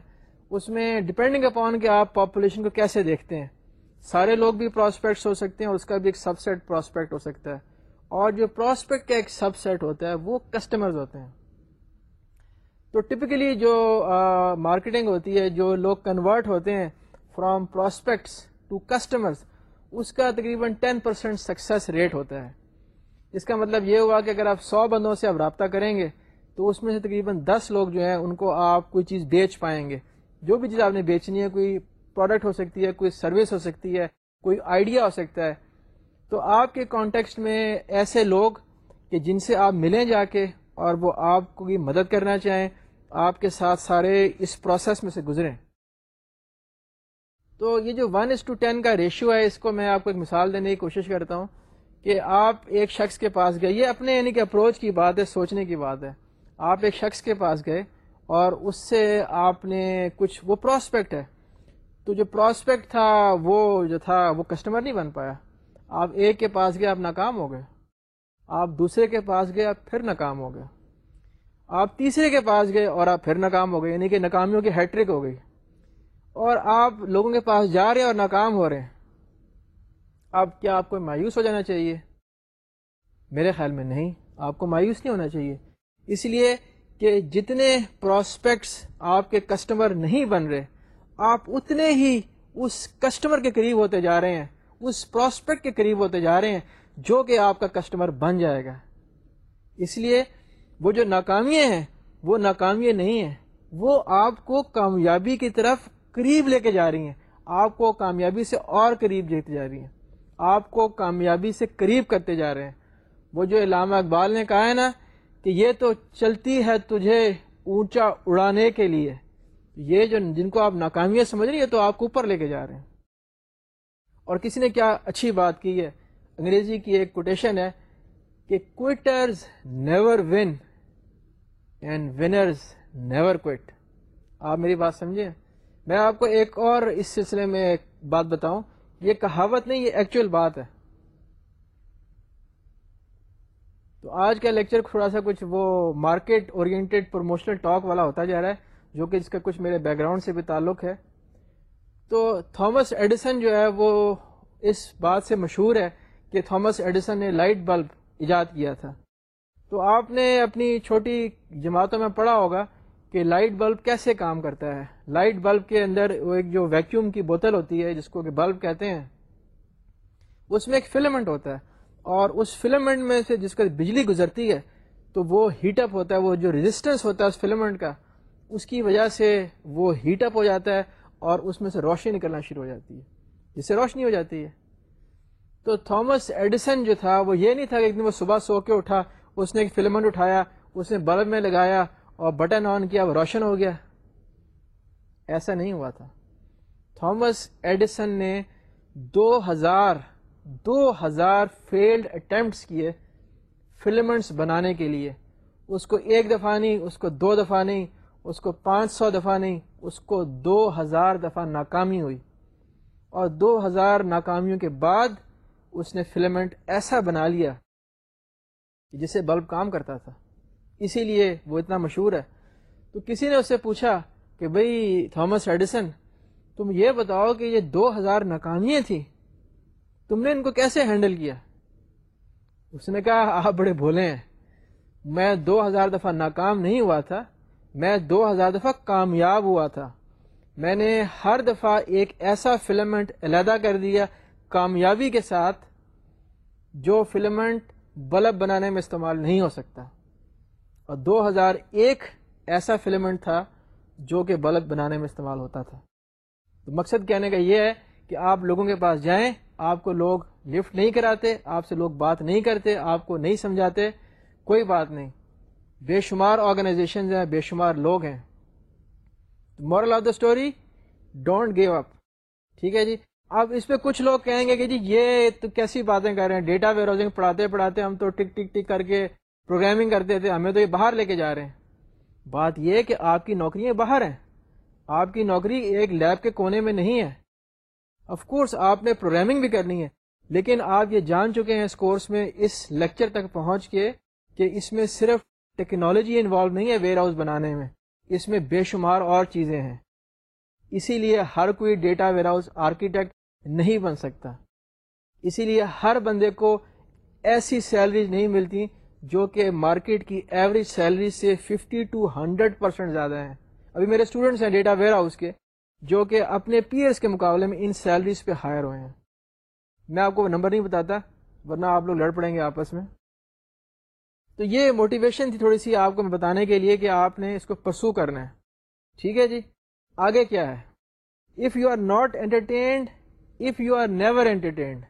A: اس میں ڈپینڈنگ اپون کہ آپ پاپولیشن کو کیسے دیکھتے ہیں۔ سارے لوگ بھی پراسپیکٹس ہو سکتے ہیں اور اس کا بھی ایک سب سیٹ پراسپیکٹ ہو سکتا ہے۔ اور جو پراسپیکٹ کا ایک سب سیٹ ہوتا ہے، وہ کسٹمرز ہوتے ہیں۔ تو ٹپکلی جو مارکیٹنگ ہوتی ہے، جو لوگ کنورٹ ہوتے ہیں فرام پراسپیکٹس ٹو کسٹمرز اس کا تقریباً ٹین پرسینٹ سکسیس ریٹ ہوتا ہے۔ اس کا مطلب یہ ہوا کہ اگر آپ سو بندوں سے اب رابطہ کریں گے، تو اس میں سے تقریباً دس لوگ جو ہیں، ان کو آپ کوئی چیز بیچ پائیں گے۔ جو بھی چیز آپ نے بیچنی ہے، کوئی پروڈکٹ ہو سکتی ہے، کوئی سروس ہو سکتی ہے، کوئی آئیڈیا ہو سکتا ہے۔ تو آپ کے کانٹیکسٹ میں ایسے لوگ کہ جن سے آپ ملیں جا کے اور وہ آپ کو مدد کرنا چاہیں، آپ کے ساتھ سارے اس پروسیس میں سے گزریں۔ تو یہ جو ون از ٹو ٹین کا ریشیو ہے، اس کو میں آپ کو ایک مثال دینے کی کوشش کرتا ہوں۔ کہ آپ ایک شخص کے پاس گئے، یہ اپنے یعنی کہ اپروچ کی بات ہے، سوچنے کی بات ہے۔ آپ ایک شخص کے پاس گئے اور اس سے آپ نے کچھ، وہ پراسپیکٹ ہے۔ تو جو پراسپیکٹ تھا، وہ جو تھا، وہ کسٹمر نہیں بن پایا۔ آپ ایک کے پاس گئے، آپ ناکام ہو گئے۔ آپ دوسرے کے پاس گئے، آپ پھر ناکام ہو گئے۔ آپ تیسرے کے پاس گئے اور آپ پھر ناکام ہو گئے یعنی کہ ناکامیوں کی ہیٹرک ہو گئی۔ اور آپ لوگوں کے پاس جا رہے ہیں اور ناکام ہو رہے ہیں۔ اب کیا آپ کو مایوس ہو جانا چاہیے؟ میرے خیال میں نہیں، آپ کو مایوس نہیں ہونا چاہیے۔ اس لیے کہ جتنے پراسپیکٹس آپ کے کسٹمر نہیں بن رہے، آپ اتنے ہی اس کسٹمر کے قریب ہوتے جا رہے ہیں، اس پراسپیکٹ کے قریب ہوتے جا رہے ہیں جو کہ آپ کا کسٹمر بن جائے گا۔ اس لیے وہ جو ناکامیاں ہیں، وہ ناکامیاں نہیں ہیں۔ وہ آپ کو کامیابی کی طرف قریب لے کے جا رہی ہیں۔ آپ کو کامیابی سے اور قریب لیتے جا رہی ہیں۔ آپ کو کامیابی سے قریب کرتے جا رہے ہیں۔ وہ جو علامہ اقبال نے کہا ہے نا کہ یہ تو چلتی ہے تجھے اونچا اڑانے کے لیے۔ یہ جو جن کو آپ ناکامیاں سمجھ رہی ہے تو آپ کو اوپر لے کے جا رہے ہیں۔ اور کسی نے کیا اچھی بات کی ہے؟ انگریزی کی ایک کوٹیشن ہے کہ quitters never win and winners never quit آپ میری بات سمجھیں میں آپ کو ایک اور اس سلسلے میں ایک بات بتاؤں۔ یہ کہاوت نہیں، یہ ایکچوئل بات ہے۔ تو آج کا لیکچر تھوڑا سا کچھ وہ مارکیٹ اورینٹیڈ پروموشنل ٹاک والا ہوتا جا رہا ہے، جو کہ جس کا کچھ میرے بیک گراؤنڈ سے بھی تعلق ہے۔ تو تھامس ایڈیسن جو ہے، وہ اس بات سے مشہور ہے کہ تھامس ایڈیسن نے لائٹ بلب ایجاد کیا تھا۔ تو آپ نے اپنی چھوٹی جماعتوں میں پڑھا ہوگا کہ لائٹ بلب کیسے کام کرتا ہے؟ لائٹ بلب کے اندر وہ ایک جو ویکیوم کی بوتل ہوتی ہے، جس کو کہ بلب کہتے ہیں، اس میں ایک فلمنٹ ہوتا ہے۔ اور اس فلمنٹ میں سے جس کا بجلی گزرتی ہے، تو وہ ہیٹ اپ ہوتا ہے، وہ جو ریزسٹنس ہوتا ہے اس فلمنٹ کا، اس کی وجہ سے وہ ہیٹ اپ ہو جاتا ہے اور اس میں سے روشنی نکلنا شروع ہو جاتی ہے۔ جس سے روشنی ہو جاتی ہے۔ تو تھامس ایڈیسن جو تھا، وہ یہ نہیں تھا کہ ایک دن وہ صبح سو کے اٹھا، اس نے ایک فلمنٹ اٹھایا، اس نے بلب میں لگایا اور بٹن آن کیا وہ روشن ہو گیا۔ ایسا نہیں ہوا تھا۔ تھامس ایڈیسن نے دو ہزار دو ہزار فیلڈ اٹمپٹس کیے فلمنٹس بنانے کے لیے۔ اس کو ایک دفعہ نہیں، اس کو دو دفعہ نہیں، اس کو پانچ سو دفعہ نہیں، اس کو دو ہزار دفعہ ناکامی ہوئی۔ اور دو ہزار ناکامیوں کے بعد اس نے فلمنٹ ایسا بنا لیا جسے بلب کام کرتا تھا۔ اسی لیے وہ اتنا مشہور ہے۔ تو کسی نے اس سے پوچھا کہ بھئی تھامس ایڈیسن، تم یہ بتاؤ کہ یہ دو ہزار ناکامیاں تھیں، تم نے ان کو کیسے ہینڈل کیا؟ اس نے کہا، آپ بڑے بھولے ہیں۔ میں دو ہزار دفعہ ناکام نہیں ہوا تھا، میں دو ہزار دفعہ کامیاب ہوا تھا۔ میں نے ہر دفعہ ایک ایسا فلمنٹ علیحدہ کر دیا کامیابی کے ساتھ جو فلمنٹ بلب بنانے میں استعمال نہیں ہو سکتا۔ اور دو ہزار ایک ایسا فلمنٹ تھا جو کہ بلب بنانے میں استعمال ہوتا تھا۔ تو مقصد کہنے کا یہ ہے کہ آپ لوگوں کے پاس جائیں، آپ کو لوگ لفٹ نہیں کراتے، آپ سے لوگ بات نہیں کرتے، آپ کو نہیں سمجھاتے، کوئی بات نہیں۔ بے شمار آرگنائزیشن ہیں، بے شمار لوگ ہیں۔ Moral of the story don't give up ٹھیک ہے جی؟ اب اس پہ کچھ لوگ کہیں گے کہ جی یہ تو کیسی باتیں کر رہے ہیں؟ ڈیٹا ویئر ہاؤسنگ پڑھاتے پڑھاتے ہم تو ٹک ٹک ٹک کر کے پروگرامنگ کرتے تھے، ہمیں تو یہ باہر لے کے جا رہے ہیں۔ بات یہ کہ آپ کی نوکریاں باہر ہیں۔ آپ کی نوکری ایک لیب کے کونے میں نہیں ہے۔ آف کورس آپ نے پروگرامنگ بھی کرنی ہے، لیکن آپ یہ جان چکے ہیں اس کورس میں، اس لیکچر تک پہنچ کے کہ اس میں صرف ٹیکنالوجی انوالو نہیں ہے ویئر ہاؤس بنانے میں۔ اس میں بے شمار اور چیزیں ہیں۔ اسی لیے ہر کوئی ڈیٹا ویئر ہاؤس آرکیٹیکٹ نہیں بن سکتا۔ اسی لیے ہر بندے کو ایسی سیلریز نہیں ملتی جو کہ مارکیٹ کی ایوریج سیلری سے ففٹی ٹو ہنڈریڈ پرسینٹ زیادہ ہیں۔ ابھی میرے اسٹوڈنٹس ہیں ڈیٹا ویئر ہاؤس کے، جو کہ اپنے پیئرس کے مقابلے میں ان سیلریز پہ ہائر ہوئے ہیں۔ میں آپ کو نمبر نہیں بتاتا، ورنہ آپ لوگ لڑ پڑیں گے آپس میں۔ تو یہ موٹیویشن تھی تھوڑی سی آپ کو میں بتانے کے لیے کہ آپ نے اس کو پرسو کرنا ہے۔ ٹھیک ہے جی؟ آگے کیا ہے؟ If you are not entertained if you are never entertained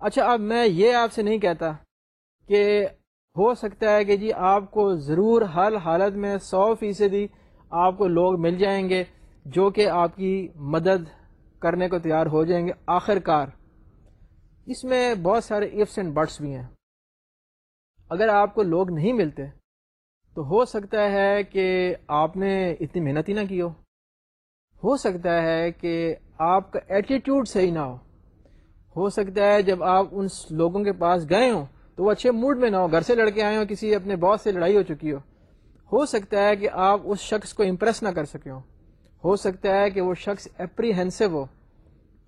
A: اچھا اب میں یہ آپ سے نہیں کہتا کہ ہو سکتا ہے کہ جی آپ کو ضرور ہر حالت میں سو فیصدی آپ کو لوگ مل جائیں گے، جو کہ آپ کی مدد کرنے کو تیار ہو جائیں گے۔ آخر کار اس میں بہت سارے ایفس اینڈ بٹس بھی ہیں۔ اگر آپ کو لوگ نہیں ملتے، تو ہو سکتا ہے کہ آپ نے اتنی محنت ہی نہ کی ہو۔ ہو سکتا ہے کہ آپ کا ایٹیٹیوڈ صحیح نہ ہو۔ ہو سکتا ہے جب آپ ان لوگوں کے پاس گئے ہوں تو وہ اچھے موڈ میں نہ ہو، گھر سے لڑکے آئے ہوں، کسی اپنے باس سے لڑائی ہو چکی ہو۔ ہو سکتا ہے کہ آپ اس شخص کو امپریس نہ کر سکے ہو ہو سکتا ہے کہ وہ شخص اپریہنسو ہو۔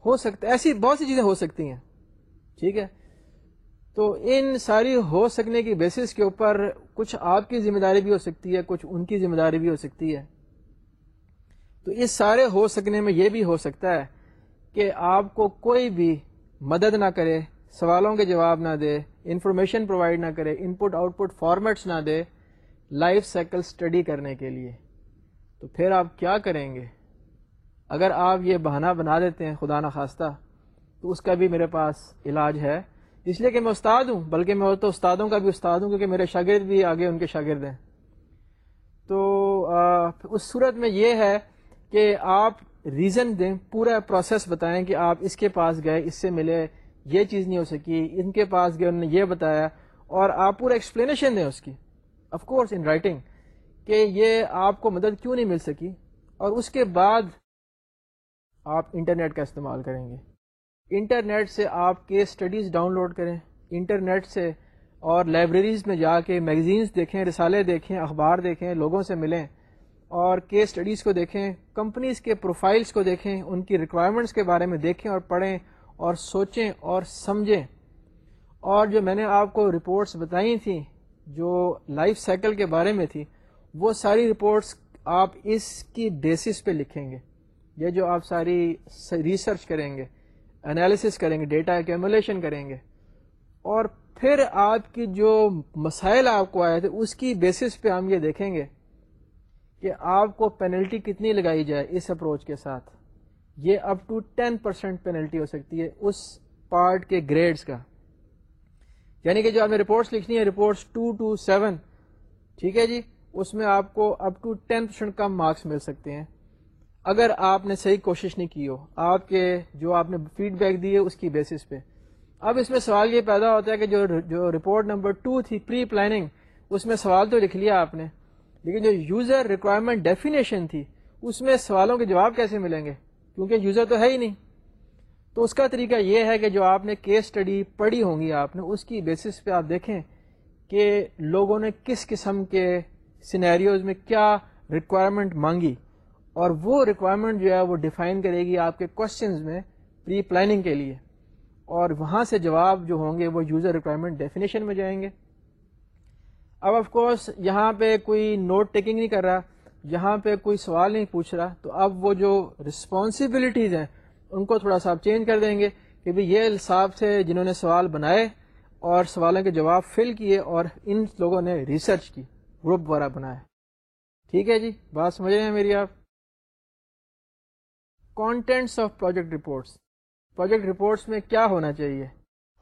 A: ہو سکتا ہے ایسی بہت سی چیزیں ہو سکتی ہیں۔ ٹھیک ہے؟ تو ان ساری ہو سکنے کی بیسس کے اوپر کچھ آپ کی ذمہ داری بھی ہو سکتی ہے، کچھ ان کی ذمہ داری بھی ہو سکتی ہے۔ تو اس سارے ہو سکنے میں یہ بھی ہو سکتا ہے کہ آپ کو کوئی بھی مدد نہ کرے، سوالوں کے جواب نہ دے انفارمیشن پرووائڈ نہ کرے ان پٹ آؤٹ پٹ فارمیٹس نہ دے لائف سائیکل اسٹڈی کرنے کے لیے۔ تو پھر آپ کیا کریں گے؟ اگر آپ یہ بہانہ بنا دیتے ہیں خدا نخواستہ، تو اس کا بھی میرے پاس علاج ہے۔ اس لیے کہ میں استاد ہوں، بلکہ میں تو استادوں کا بھی استاد ہوں، کیونکہ میرے شاگرد بھی آگے ان کے شاگرد ہیں۔ تو اس صورت میں یہ ہے کہ آپ ریزن دیں، پورا پروسیس بتائیں کہ آپ اس کے پاس گئے، اس سے ملے یہ چیز نہیں ہو سکی، ان کے پاس گئے، انہوں نے یہ بتایا اور آپ پورا ایکسپلینیشن دیں اس کی۔ آف کورس ان رائٹنگ کہ یہ آپ کو مدد کیوں نہیں مل سکی اور اس کے بعد آپ انٹرنیٹ کا استعمال کریں گے۔ انٹرنیٹ سے آپ کے اسٹڈیز ڈاؤن لوڈ کریں۔ انٹرنیٹ سے اور لائبریریز میں جا کے میگزینس دیکھیں، رسالے دیکھیں، اخبار دیکھیں، لوگوں سے ملیں اور کیس اسٹڈیز کو دیکھیں کمپنیز کے پروفائلز کو دیکھیں، ان کی ریکوائرمنٹس کے بارے میں دیکھیں اور پڑھیں۔ اور سوچیں اور سمجھیں۔ اور جو میں نے آپ کو رپورٹس بتائی تھیں، جو لائف سائیکل کے بارے میں تھی، وہ ساری رپورٹس آپ اس کی بیسس پہ لکھیں گے۔ یہ جو آپ ساری ریسرچ کریں گے انالیسس کریں گے ڈیٹا ایکومولیشن کریں گے۔ اور پھر آپ کی جو مسائل آپ کو آئے تھے، اس کی بیسس پہ ہم یہ دیکھیں گے کہ آپ کو پینلٹی کتنی لگائی جائے اس اپروچ کے ساتھ۔ یہ up to ten percent penalty ہو سکتی ہے اس پارٹ کے گریڈز کا۔ یعنی کہ جو آپ نے رپورٹس لکھنی ہے رپورٹس ٹو ٹو سیون ٹھیک ہے جی؟ اس میں آپ کو اپ ٹو ٹین پرسینٹ کم مارکس مل سکتے ہیں۔ اگر آپ نے صحیح کوشش نہیں کی ہو، آپ کے جو آپ نے فیڈ بیک دی ہے اس کی بیسس پہ۔ اب اس میں سوال یہ پیدا ہوتا ہے کہ جو جو رپورٹ نمبر ٹو تھی پری پلاننگ اس میں سوال تو لکھ لیا آپ نے، لیکن جو یوزر ریکوائرمنٹ ڈیفینیشن تھی، اس میں سوالوں کے جواب کیسے ملیں گے؟ کیونکہ یوزر تو ہے ہی نہیں۔ تو اس کا طریقہ یہ ہے کہ جو آپ نے کیس اسٹڈی پڑھی ہوں گی آپ نے، اس کی بیسس پہ آپ دیکھیں کہ لوگوں نے کس قسم کے سینیریوز میں کیا ریکوائرمنٹ مانگی اور وہ ریکوائرمنٹ جو ہے وہ ڈیفائن کرے گی آپ کے کوشچنز میں پری پلاننگ کے لیے۔ اور وہاں سے جواب جو ہوں گے وہ یوزر ریکوائرمنٹ ڈیفینیشن میں جائیں گے۔ اب آف کورس یہاں پہ کوئی نوٹ ٹیکنگ نہیں کر رہا۔ یہاں پہ کوئی سوال نہیں پوچھ رہا، تو اب وہ جو رسپانسبلٹیز ہیں، ان کو تھوڑا سا آپ چینج کر دیں گے کہ بھائی یہ حساب سے جنہوں نے سوال بنائے اور سوالوں کے جواب فل کیے اور ان لوگوں نے ریسرچ کی گروپ وغیرہ بنایا ٹھیک ہے جی؟ بات سمجھ رہے ہیں میری آپ؟ Contents of project reports project reports میں کیا ہونا چاہیے؟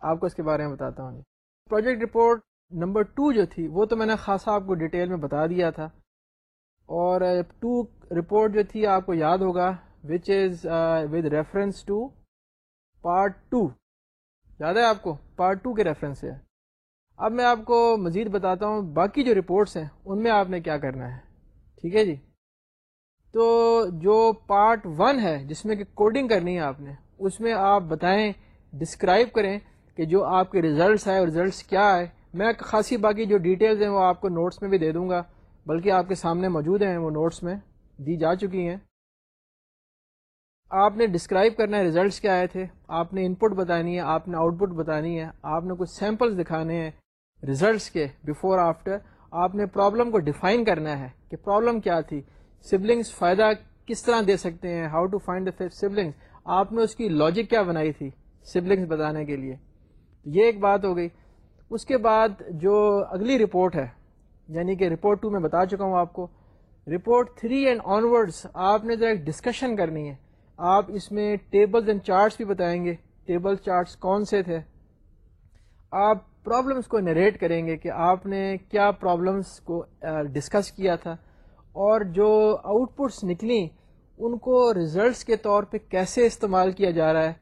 A: آپ کو اس کے بارے میں بتاتا ہوں جی۔ پروجیکٹ رپورٹ نمبر ٹو جو تھی، وہ تو میں نے خاصا آپ کو ڈیٹیل میں بتا دیا تھا۔ اور ٹو رپورٹ جو تھی آپ کو یاد ہوگا which is with reference to part two یاد ہے آپ کو؟ پارٹ ٹو کے ریفرنس سے۔ اب میں آپ کو مزید بتاتا ہوں باقی جو رپورٹس ہیں، ان میں آپ نے کیا کرنا ہے۔ ٹھیک ہے جی؟ تو جو پارٹ ون ہے، جس میں کہ کوڈنگ کرنی ہے آپ نے، اس میں آپ بتائیں ڈسکرائب کریں کہ جو آپ کے ریزلٹس ہیں ریزلٹس کیا ہے میں خاصی باقی جو ڈیٹیلز ہیں، وہ آپ کو نوٹس میں بھی دے دوں گا۔ بلکہ آپ کے سامنے موجود ہیں، وہ نوٹس میں دی جا چکی ہیں۔ آپ نے ڈسکرائب کرنا ہے ریزلٹس کیا آئے تھے۔ آپ نے ان پٹ بتانی ہے، آپ نے آؤٹ پٹ بتانی ہے۔ آپ نے کچھ سیمپلس دکھانے ہیں ریزلٹس کے بفور آفٹر آپ نے پرابلم کو ڈیفائن کرنا ہے کہ پرابلم کیا تھی۔ سبلنگس فائدہ کس طرح دے سکتے ہیں؟ ہاؤ ٹو فائنڈ سبلنگس آپ نے اس کی لاجک کیا بنائی تھی سبلنگس بتانے کے لیے۔ یہ ایک بات ہو گئی۔ اس کے بعد جو اگلی رپورٹ ہے یعنی کہ رپورٹ ٹو میں بتا چکا ہوں آپ کو۔ رپورٹ تھری اینڈ آنورڈس آپ نے ذرا ایک ڈسکشن کرنی ہے۔ آپ اس میں ٹیبلز اینڈ چارٹس بھی بتائیں گے۔ ٹیبل چارٹس کون سے تھے؟ آپ پرابلمس کو نریٹ کریں گے کہ آپ نے کیا پرابلمس کو ڈسکس کیا تھا۔ اور جو آؤٹ پٹس نکلیں، ان کو ریزلٹس کے طور پہ کیسے استعمال کیا جا رہا ہے؟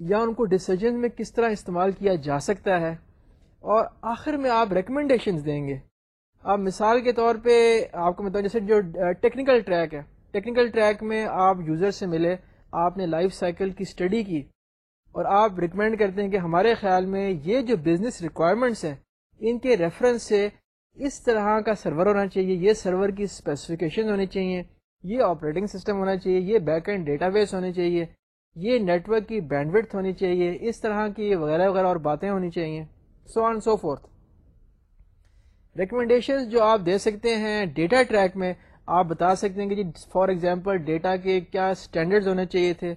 A: یا ان کو ڈسیزن میں کس طرح استعمال کیا جا سکتا ہے؟ اور آخر میں آپ ریکمنڈیشنز دیں گے۔ آپ مثال کے طور پہ آپ کو بتاؤں، جیسے جو ٹیکنیکل ٹریک ہے۔ ٹیکنیکل ٹریک میں آپ یوزر سے ملے، آپ نے لائف سائیکل کی اسٹڈی کی اور آپ ریکمینڈ کرتے ہیں کہ ہمارے خیال میں یہ جو بزنس ریکوائرمنٹس ہیں، ان کے ریفرنس سے اس طرح کا سرور ہونا چاہیے، یہ سرور کی اسپیسیفکیشن ہونی چاہیے، یہ آپریٹنگ سسٹم ہونا چاہیے، یہ بیک اینڈ ڈیٹا بیس ہونی چاہیے، یہ نیٹورک کی بینڈوڈ ہونی چاہیے، اس طرح کی وغیرہ وغیرہ اور باتیں ہونی چاہیے سو آن سو فورتھ ریکمنڈیشن جو آپ دے سکتے ہیں ڈیٹا ٹریک میں، آپ بتا سکتے ہیں کہ جی فار ایگزامپل ڈیٹا کے کیا اسٹینڈرڈز ہونے چاہیے تھے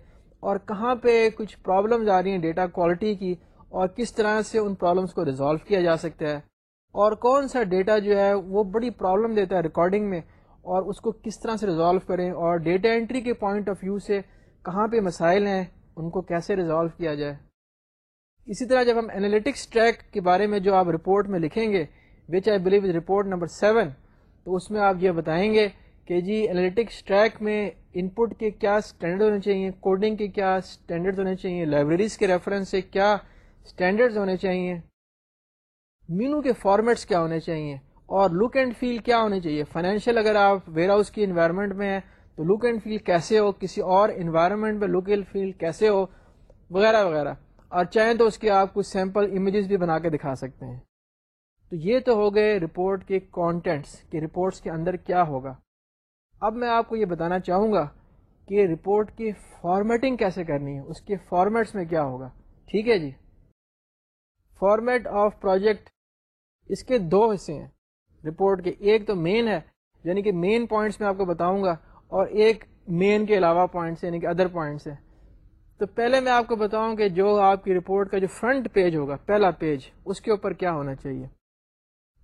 A: اور کہاں پہ کچھ پرابلمز آ رہی ہیں ڈیٹا کوالٹی کی اور کس طرح سے ان پرابلمس کو ریزالو کیا جا سکتا ہے۔ اور کون سا ڈیٹا جو ہے وہ بڑی پرابلم دیتا ہے ریکارڈنگ میں اور اس کو کس طرح سے ریزالو کریں اور ڈیٹا انٹری کے پوائنٹ آف ویو سے کہاں پہ مسائل ہیں، ان کو کیسے ریزالو کیا جائے۔ اسی طرح جب ہم انالیٹکس ٹریک کے بارے میں جو آپ رپورٹ میں لکھیں گے which I believe is report number seven تو اس میں آپ یہ بتائیں گے کہ جی انالیٹکس ٹریک میں ان پٹ کے کیا اسٹینڈرڈ ہونے چاہیے کوڈنگ کے کیا اسٹینڈرڈ ہونے چاہیے لائبریریز کے ریفرنس سے کیا اسٹینڈرڈ ہونے چاہیے مینو کے فارمیٹس کیا ہونے چاہیے، اور لک اینڈ فیل کیا ہونے چاہیے. فائنینشیل اگر آپ ویئر ہاؤس کی انوائرمنٹ میں ہیں، تو لک اینڈ فیل کیسے ہو، کسی اور انوائرمنٹ میں لک اینڈ فیل کیسے ہو، وغیرہ وغیرہ. اور چاہیں تو اس کے آپ کچھ سیمپل امیجز بھی بنا کے دکھا سکتے ہیں. تو یہ تو ہو گئے رپورٹ کے کانٹینٹس کہ رپورٹس کے اندر کیا ہوگا۔ اب میں آپ کو یہ بتانا چاہوں گا کہ رپورٹ کی فارمیٹنگ کیسے کرنی ہے، اس کے فارمیٹس میں کیا ہوگا۔ ٹھیک ہے جی؟ فارمیٹ آف پروجیکٹ اس کے دو حصے ہیں۔ رپورٹ کے ایک تو مین ہے یعنی کہ مین پوائنٹس میں آپ کو بتاؤں گا، اور ایک مین کے علاوہ پوائنٹس یعنی کہ ادر پوائنٹس ہیں۔ تو پہلے میں آپ کو بتاؤں کہ جو آپ کی رپورٹ کا جو فرنٹ پیج ہوگا، پہلا پیج اس کے اوپر کیا ہونا چاہیے۔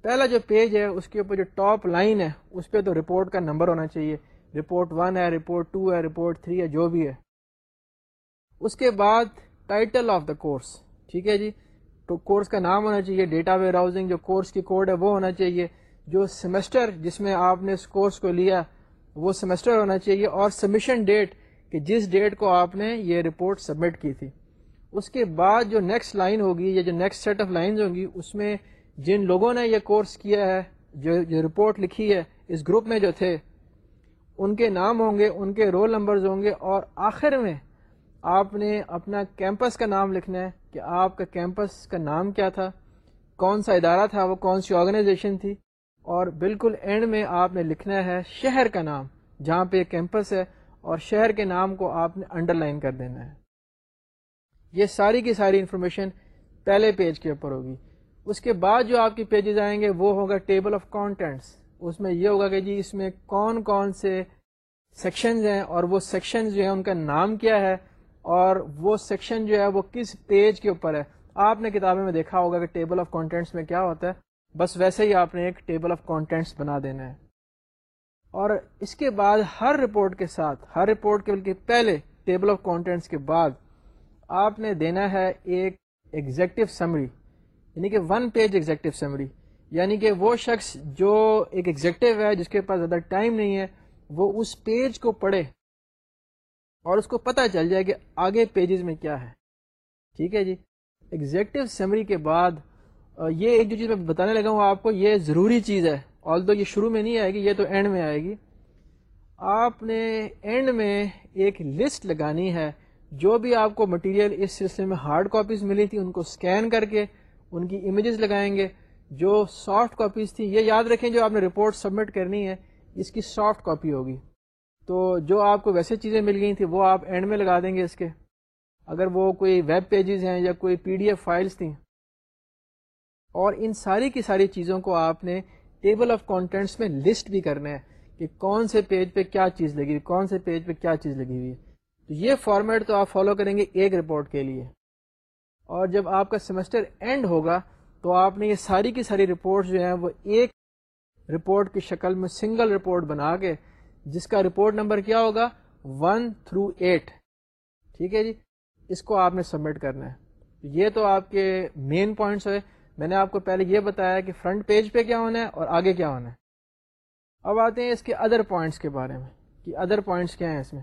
A: پہلا جو پیج ہے، اس کے اوپر جو ٹاپ لائن ہے، اس پہ تو رپورٹ کا نمبر ہونا چاہیے۔ رپورٹ ون ہے رپورٹ ٹو ہے رپورٹ تھری ہے، جو بھی ہے۔ اس کے بعد ٹائٹل آف دا کورس ٹھیک ہے جی؟ تو کورس کا نام ہونا چاہیے ڈیٹا ویئر ہاؤسنگ جو کورس کی کوڈ ہے، وہ ہونا چاہیے۔ جو سیمسٹر جس میں آپ نے اس کورس کو لیا، وہ سیمسٹر ہونا چاہیے۔ اور سبمیشن ڈیٹ کہ جس ڈیٹ کو آپ نے یہ رپورٹ سبمٹ کی تھی۔ اس کے بعد جو نیکسٹ لائن ہوگی، یا جو نیکسٹ سیٹ آف لائنز ہوں گی، اس میں جن لوگوں نے یہ کورس کیا ہے، جو جو رپورٹ لکھی ہے، اس گروپ میں جو تھے، ان کے نام ہوں گے، ان کے رول نمبرز ہوں گے اور آخر میں آپ نے اپنا کیمپس کا نام لکھنا ہے کہ آپ کا کیمپس کا نام کیا تھا، کون سا ادارہ تھا، وہ کون سی آرگنائزیشن تھی۔ اور بالکل اینڈ میں آپ نے لکھنا ہے شہر کا نام، جہاں پہ کیمپس ہے اور شہر کے نام کو آپ نے انڈر لائن کر دینا ہے۔ یہ ساری کی ساری انفارمیشن پہلے پیج کے اوپر ہوگی۔ اس کے بعد جو آپ کی پیجز آئیں گے وہ ہوگا ٹیبل آف کانٹینٹس اس میں یہ ہوگا کہ جی اس میں کون کون سے سیکشنز ہیں اور وہ سیکشن جو ہے ان کا نام کیا ہے اور وہ سیکشن جو ہے وہ کس پیج کے اوپر ہے. آپ نے کتابیں میں دیکھا ہوگا کہ ٹیبل آف کانٹینٹس میں کیا ہوتا ہے. بس ویسے ہی آپ نے ایک ٹیبل آف کانٹینٹس بنا دینا ہے. اور اس کے بعد ہر رپورٹ کے ساتھ، ہر رپورٹ کے بلکہ پہلے ٹیبل آف کانٹینٹس کے بعد آپ نے دینا ہے ایک ایگزیکٹو سمری یعنی کہ ون پیج ایگزیکٹو سمری یعنی کہ وہ شخص جو ایک ایگزیکٹو ہے، جس کے پاس زیادہ ٹائم نہیں ہے، وہ اس پیج کو پڑھے اور اس کو پتہ چل جائے کہ آگے پیجز میں کیا ہے۔ ٹھیک ہے جی؟ ایگزیکٹو سمری کے بعد یہ ایک جو چیز میں بتانے لگا ہوں آپ کو، یہ ضروری چیز ہے۔ آل دو یہ شروع میں نہیں آئے گی، یہ تو اینڈ میں آئے گی۔ آپ نے اینڈ میں ایک لسٹ لگانی ہے، جو بھی آپ کو مٹیریل اس سلسلے میں ہارڈ کاپیز ملی تھی، ان کو اسکین کر کے ان کی امیجز لگائیں گے، جو سافٹ کاپیز تھی یہ یاد رکھیں جو آپ نے رپورٹ سبمٹ کرنی ہے، اس کی سافٹ کاپی ہوگی۔ تو جو آپ کو ویسے چیزیں مل گئی تھیں، وہ آپ اینڈ میں لگا دیں گے اس کے۔ اگر وہ کوئی ویب پیجز ہیں یا کوئی پی ڈی ایف فائلس تھیں۔ اور ان ساری کی ساری چیزوں کو آپ نے ٹیبل آف کانٹینٹس میں لسٹ بھی کرنا ہے کہ کون سے پیج پہ کیا چیز لگی ہوئی، کون سے پیج پہ کیا چیز لگی ہوئی۔ ہے تو یہ فارمیٹ تو آپ فالو کریں گے ایک رپورٹ کے لیے۔ اور جب آپ کا سیمسٹر اینڈ ہوگا تو آپ نے یہ ساری کی ساری رپورٹ جو ہیں وہ ایک رپورٹ کی شکل میں سنگل رپورٹ بنا کے، جس کا رپورٹ نمبر کیا ہوگا؟ ون تھرو ایٹ ٹھیک ہے جی؟ اس کو آپ نے سبمٹ کرنا ہے۔ یہ تو آپ کے مین پوائنٹس ہوئے میں نے آپ کو پہلے یہ بتایا کہ فرنٹ پیج پہ کیا ہونا ہے اور آگے کیا ہونا ہے۔ اب آتے ہیں اس کے ادر پوائنٹس کے بارے میں، کہ ادر پوائنٹس کیا ہیں اس میں۔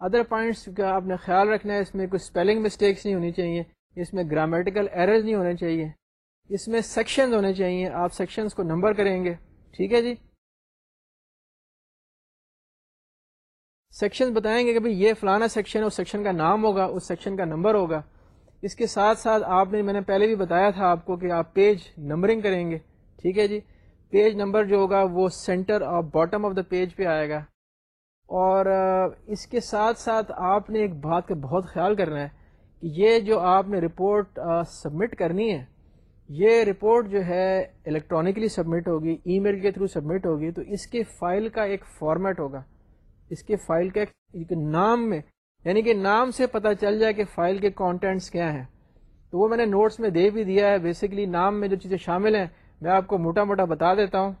A: ادر پوائنٹس کا آپ نے خیال رکھنا ہے، اس میں کوئی اسپیلنگ مسٹیکس نہیں ہونی چاہیے۔ اس میں گرامیٹیکل ایررز نہیں ہونے چاہیے۔ اس میں سیکشنز ہونے چاہیے۔ آپ سیکشنز کو نمبر کریں گے۔ ٹھیک ہے جی؟ سیکشن بتائیں گے کہ بھائی یہ فلانا سیکشن اس سیکشن کا نام ہوگا، اس سیکشن کا نمبر ہوگا۔ اس کے ساتھ ساتھ آپ نے، میں نے پہلے بھی بتایا تھا آپ کو کہ آپ پیج نمبرنگ کریں گے۔ ٹھیک ہے جی؟ پیج نمبر جو ہوگا وہ سینٹر اور باٹم آف دا پیج پہ آئے گا۔ اور اس کے ساتھ ساتھ آپ نے ایک بات کا بہت خیال کرنا ہے۔ کہ یہ جو آپ نے رپورٹ سبمٹ کرنی ہے، یہ رپورٹ جو ہے الیکٹرانکلی سبمٹ ہوگی ای میل کے تھرو سبمٹ ہوگی، تو اس کے فائل کا ایک فارمیٹ ہوگا۔ اس کے فائل کا ایک نام میں یعنی کہ نام سے پتہ چل جائے کہ فائل کے کانٹینٹس کیا ہیں۔ تو وہ میں نے نوٹس میں دے بھی دیا ہے بیسکلی نام میں جو چیزیں شامل ہیں، میں آپ کو موٹا موٹا بتا دیتا ہوں۔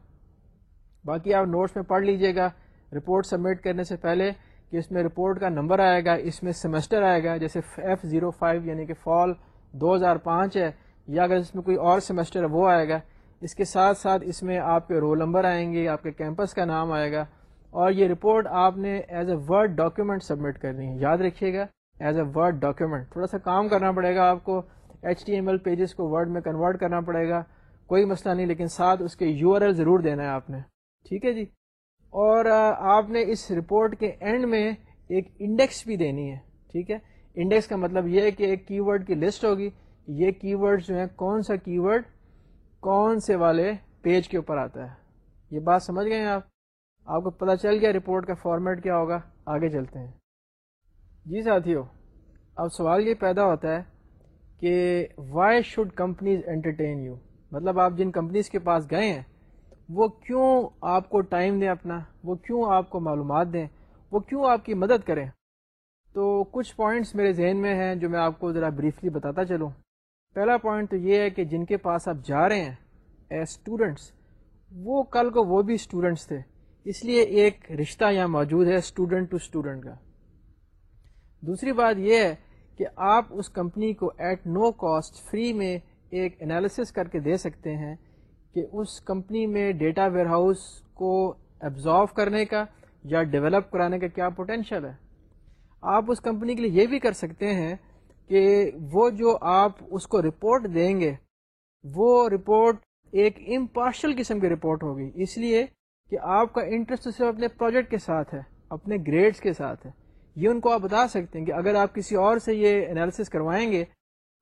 A: باقی آپ نوٹس میں پڑھ لیجیے گا رپورٹ سبمٹ کرنے سے پہلے۔ کہ اس میں رپورٹ کا نمبر آئے گا، اس میں سیمسٹر آئے گا، جیسے ایف زیرو فائیو یعنی کہ فال دو ہزار پانچ ہے، یا اگر اس میں کوئی اور سیمسٹر ہے وہ آئے گا، اس کے ساتھ ساتھ اس میں آپ کے رول نمبر آئیں گے، آپ کے کیمپس کا نام آئے گا، اور یہ رپورٹ آپ نے as a word document submit کرنی ہے۔ یاد رکھیے گا ایز اے ورڈ ڈاکیومنٹ تھوڑا سا کام کرنا پڑے گا آپ کو H T M L pages کو ورڈ میں کنورٹ کرنا پڑے گا، کوئی مسئلہ نہیں، لیکن ساتھ اس کے یو آر ایل ضرور دینا ہے آپ نے۔ ٹھیک ہے جی؟ اور آپ نے اس رپورٹ کے اینڈ میں ایک انڈیکس بھی دینی ہے، ٹھیک ہے؟ انڈیکس کا مطلب یہ ہے کہ ایک کی ورڈ کی لسٹ ہوگی، یہ کی ورڈ جو ہیں، کون سا کی ورڈ کون سے والے پیج کے اوپر آتا ہے؟ یہ بات سمجھ گئے ہیں آپ؟ آپ کو پتہ چل گیا رپورٹ کا فارمیٹ کیا ہوگا؟ آگے چلتے ہیں۔ جی ساتھیو اب سوال یہ پیدا ہوتا ہے کہ why should companies entertain you مطلب آپ جن کمپنیز کے پاس گئے ہیں وہ کیوں آپ کو ٹائم دیں اپنا؟ وہ کیوں آپ کو معلومات دیں؟ وہ کیوں آپ کی مدد کریں؟ تو کچھ پوائنٹس میرے ذہن میں ہیں جو میں آپ کو ذرا بریفلی بتاتا چلوں۔ پہلا پوائنٹ تو یہ ہے کہ جن کے پاس آپ جا رہے ہیں ایز اسٹوڈنٹس وہ کل کو وہ بھی اسٹوڈنٹس تھے۔ اس لیے ایک رشتہ یہاں موجود ہے اسٹوڈنٹ ٹو اسٹوڈنٹ کا۔ دوسری بات یہ ہے کہ آپ اس کمپنی کو ایٹ نو کاسٹ فری میں ایک انالیسس کر کے دے سکتے ہیں۔ کہ اس کمپنی میں ڈیٹا ویئر ہاؤس کو ایبزارو کرنے کا یا ڈیولپ کرانے کا کیا پوٹینشیل ہے؟ آپ اس کمپنی کے لیے یہ بھی کر سکتے ہیں کہ وہ جو آپ اس کو رپورٹ دیں گے، وہ رپورٹ ایک امپارشل قسم کی رپورٹ ہوگی۔ اس لیے کہ آپ کا انٹرسٹ صرف اپنے پروجیکٹ کے ساتھ ہے، اپنے گریڈس کے ساتھ ہے۔ یہ ان کو آپ بتا سکتے ہیں کہ اگر آپ کسی اور سے یہ انالیسس کروائیں گے،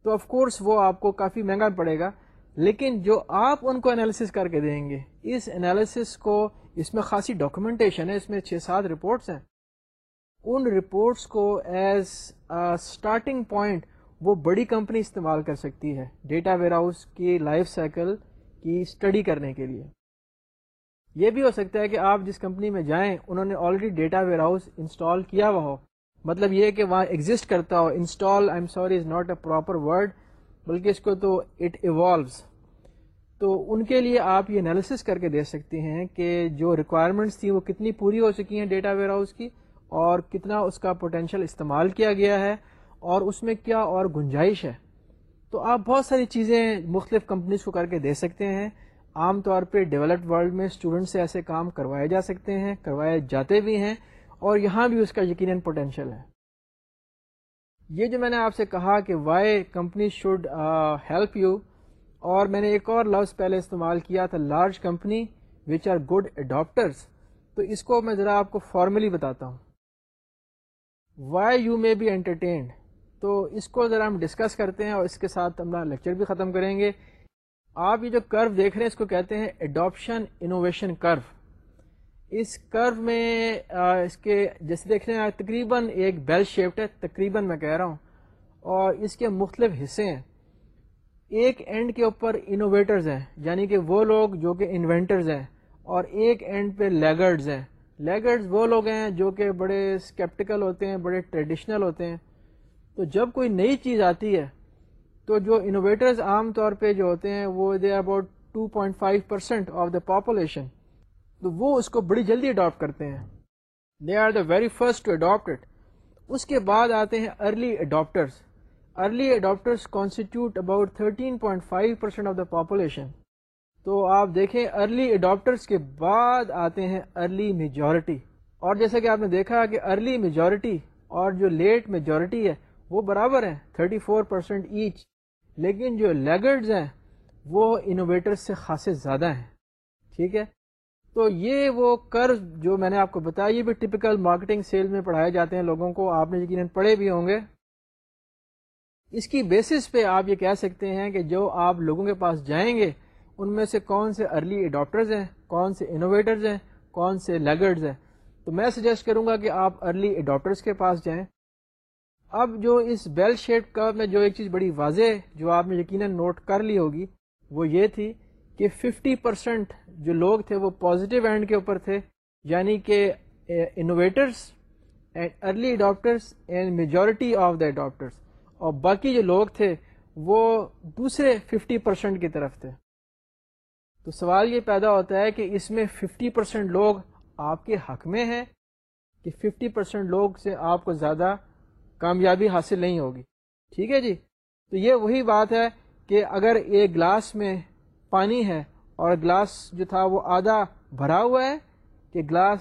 A: تو آف کورس وہ آپ کو کافی مہنگا پڑے گا۔ لیکن جو آپ ان کو انالیسس کر کے دیں گے، اس انالیسس کو اس میں خاصی ڈاکومنٹیشن ہے، اس میں چھ سات رپورٹس ہیں۔ ان رپورٹس کو ایز اسٹارٹنگ پوائنٹ وہ بڑی کمپنی استعمال کر سکتی ہے ڈیٹا ویئر ہاؤس کی لائف سائیکل کی اسٹڈی کرنے کے لیے۔ یہ بھی ہو سکتا ہے کہ آپ جس کمپنی میں جائیں، انہوں نے already data where house install کیا ہوا ہو۔ مطلب یہ کہ وہاں ایگزٹ کرتا ہو install I am sorry is not a proper word بلکہ اس کو تو اٹ ایوالوز تو ان کے لیے آپ یہ انالیسس کر کے دے سکتے ہیں کہ جو ریکوائرمنٹس تھیں وہ کتنی پوری ہو چکی ہیں ڈیٹا ویئر ہاؤس کی اور کتنا اس کا پوٹینشیل استعمال کیا گیا ہے اور اس میں کیا اور گنجائش ہے. تو آپ بہت ساری چیزیں مختلف کمپنیز کو کر کے دے سکتے ہیں. عام طور پہ ڈیولپڈ ورلڈ میں اسٹوڈنٹ سے ایسے کام کروائے جا سکتے ہیں کروائے جاتے بھی ہیں اور یہاں بھی اس کا یقیناً پوٹینشیل ہے. یہ جو میں نے آپ سے کہا کہ why company should help you اور میں نے ایک اور لفظ پہلے استعمال کیا تھا large company which are good adapters تو اس کو میں ذرا آپ کو فارملی بتاتا ہوں. Why you may be entertained تو اس کو ذرا ہم ڈسکس کرتے ہیں اور اس کے ساتھ ہم لیکچر بھی ختم کریں گے. آپ یہ جو کرو دیکھ رہے ہیں اس کو کہتے ہیں اڈاپشن انوویشن کرو اس کرو میں اس کے جیسے دیکھ رہے ہیں تقریباً ایک بیل شیفٹ ہے، تقریباً میں کہہ رہا ہوں۔ اور اس کے مختلف حصے ہیں۔ ایک اینڈ کے اوپر انوویٹرز ہیں یعنی کہ وہ لوگ جو کہ انوینٹرز ہیں، اور ایک اینڈ پہ لیگرڈز ہیں۔ لیگرڈز وہ لوگ ہیں جو کہ بڑے اسکیپٹیکل ہوتے ہیں، بڑے ٹریڈیشنل ہوتے ہیں۔ تو جب کوئی نئی چیز آتی ہے، تو جو انوویٹرز عام طور پہ جو ہوتے ہیں، وہ دے about two point five percent of the population تو وہ اس کو بڑی جلدی اڈاپٹ کرتے ہیں۔ They are the very first to adopt it اس کے بعد آتے ہیں early adopters early adopters constitute about thirteen point five percent of the population تو آپ دیکھیں ارلی اڈاپٹرس کے بعد آتے ہیں ارلی میجورٹی اور جیسا کہ آپ نے دیکھا کہ ارلی میجورٹی اور جو لیٹ میجورٹی ہے، وہ برابر ہیں 34 فور پرسینٹ ایچ لیکن جو لیگرڈز ہیں، وہ انوویٹرز سے خاصے زیادہ ہیں۔ ٹھیک ہے؟ تو یہ وہ قرض جو میں نے آپ کو بتایا، یہ بھی ٹپکل مارکیٹنگ سیل میں پڑھائے جاتے ہیں لوگوں کو، آپ نے یقیناً پڑھے بھی ہوں گے۔ اس کی بیسس پہ آپ یہ کہہ سکتے ہیں کہ جو آپ لوگوں کے پاس جائیں گے، ان میں سے کون سے ارلی اڈاپٹرز ہیں، کون سے انوویٹرز ہیں، کون سے لیگرڈز ہیں۔ تو میں سجیسٹ کروں گا کہ آپ ارلی اڈاپٹرز کے پاس جائیں۔ اب جو اس بیل شیپ کا میں جو ایک چیز بڑی واضح جو آپ نے یقیناً نوٹ کر لی ہوگی، وہ یہ تھی کہ ففٹی پرسینٹ جو لوگ تھے وہ پازیٹیو اینڈ کے اوپر تھے یعنی کہ innovators and early adopters and majority of the adopters اور باقی جو لوگ تھے وہ دوسرے ففٹی پرسینٹ کی طرف تھے۔ تو سوال یہ پیدا ہوتا ہے کہ اس میں ففٹی پرسینٹ لوگ آپ کے حق میں ہیں، کہ ففٹی پرسینٹ لوگ سے آپ کو زیادہ کامیابی حاصل نہیں ہوگی۔ ٹھیک ہے جی؟ تو یہ وہی بات ہے کہ اگر ایک گلاس میں پانی ہے اور گلاس جو تھا وہ آدھا بھرا ہوا ہے کہ گلاس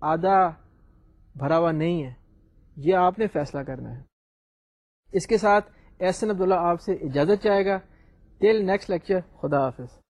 A: آدھا بھرا ہوا نہیں ہے۔ یہ آپ نے فیصلہ کرنا ہے۔ اس کے ساتھ احسن عبداللہ آپ سے اجازت چاہے گا۔ ٹل نیکسٹ لیکچر خدا حافظ۔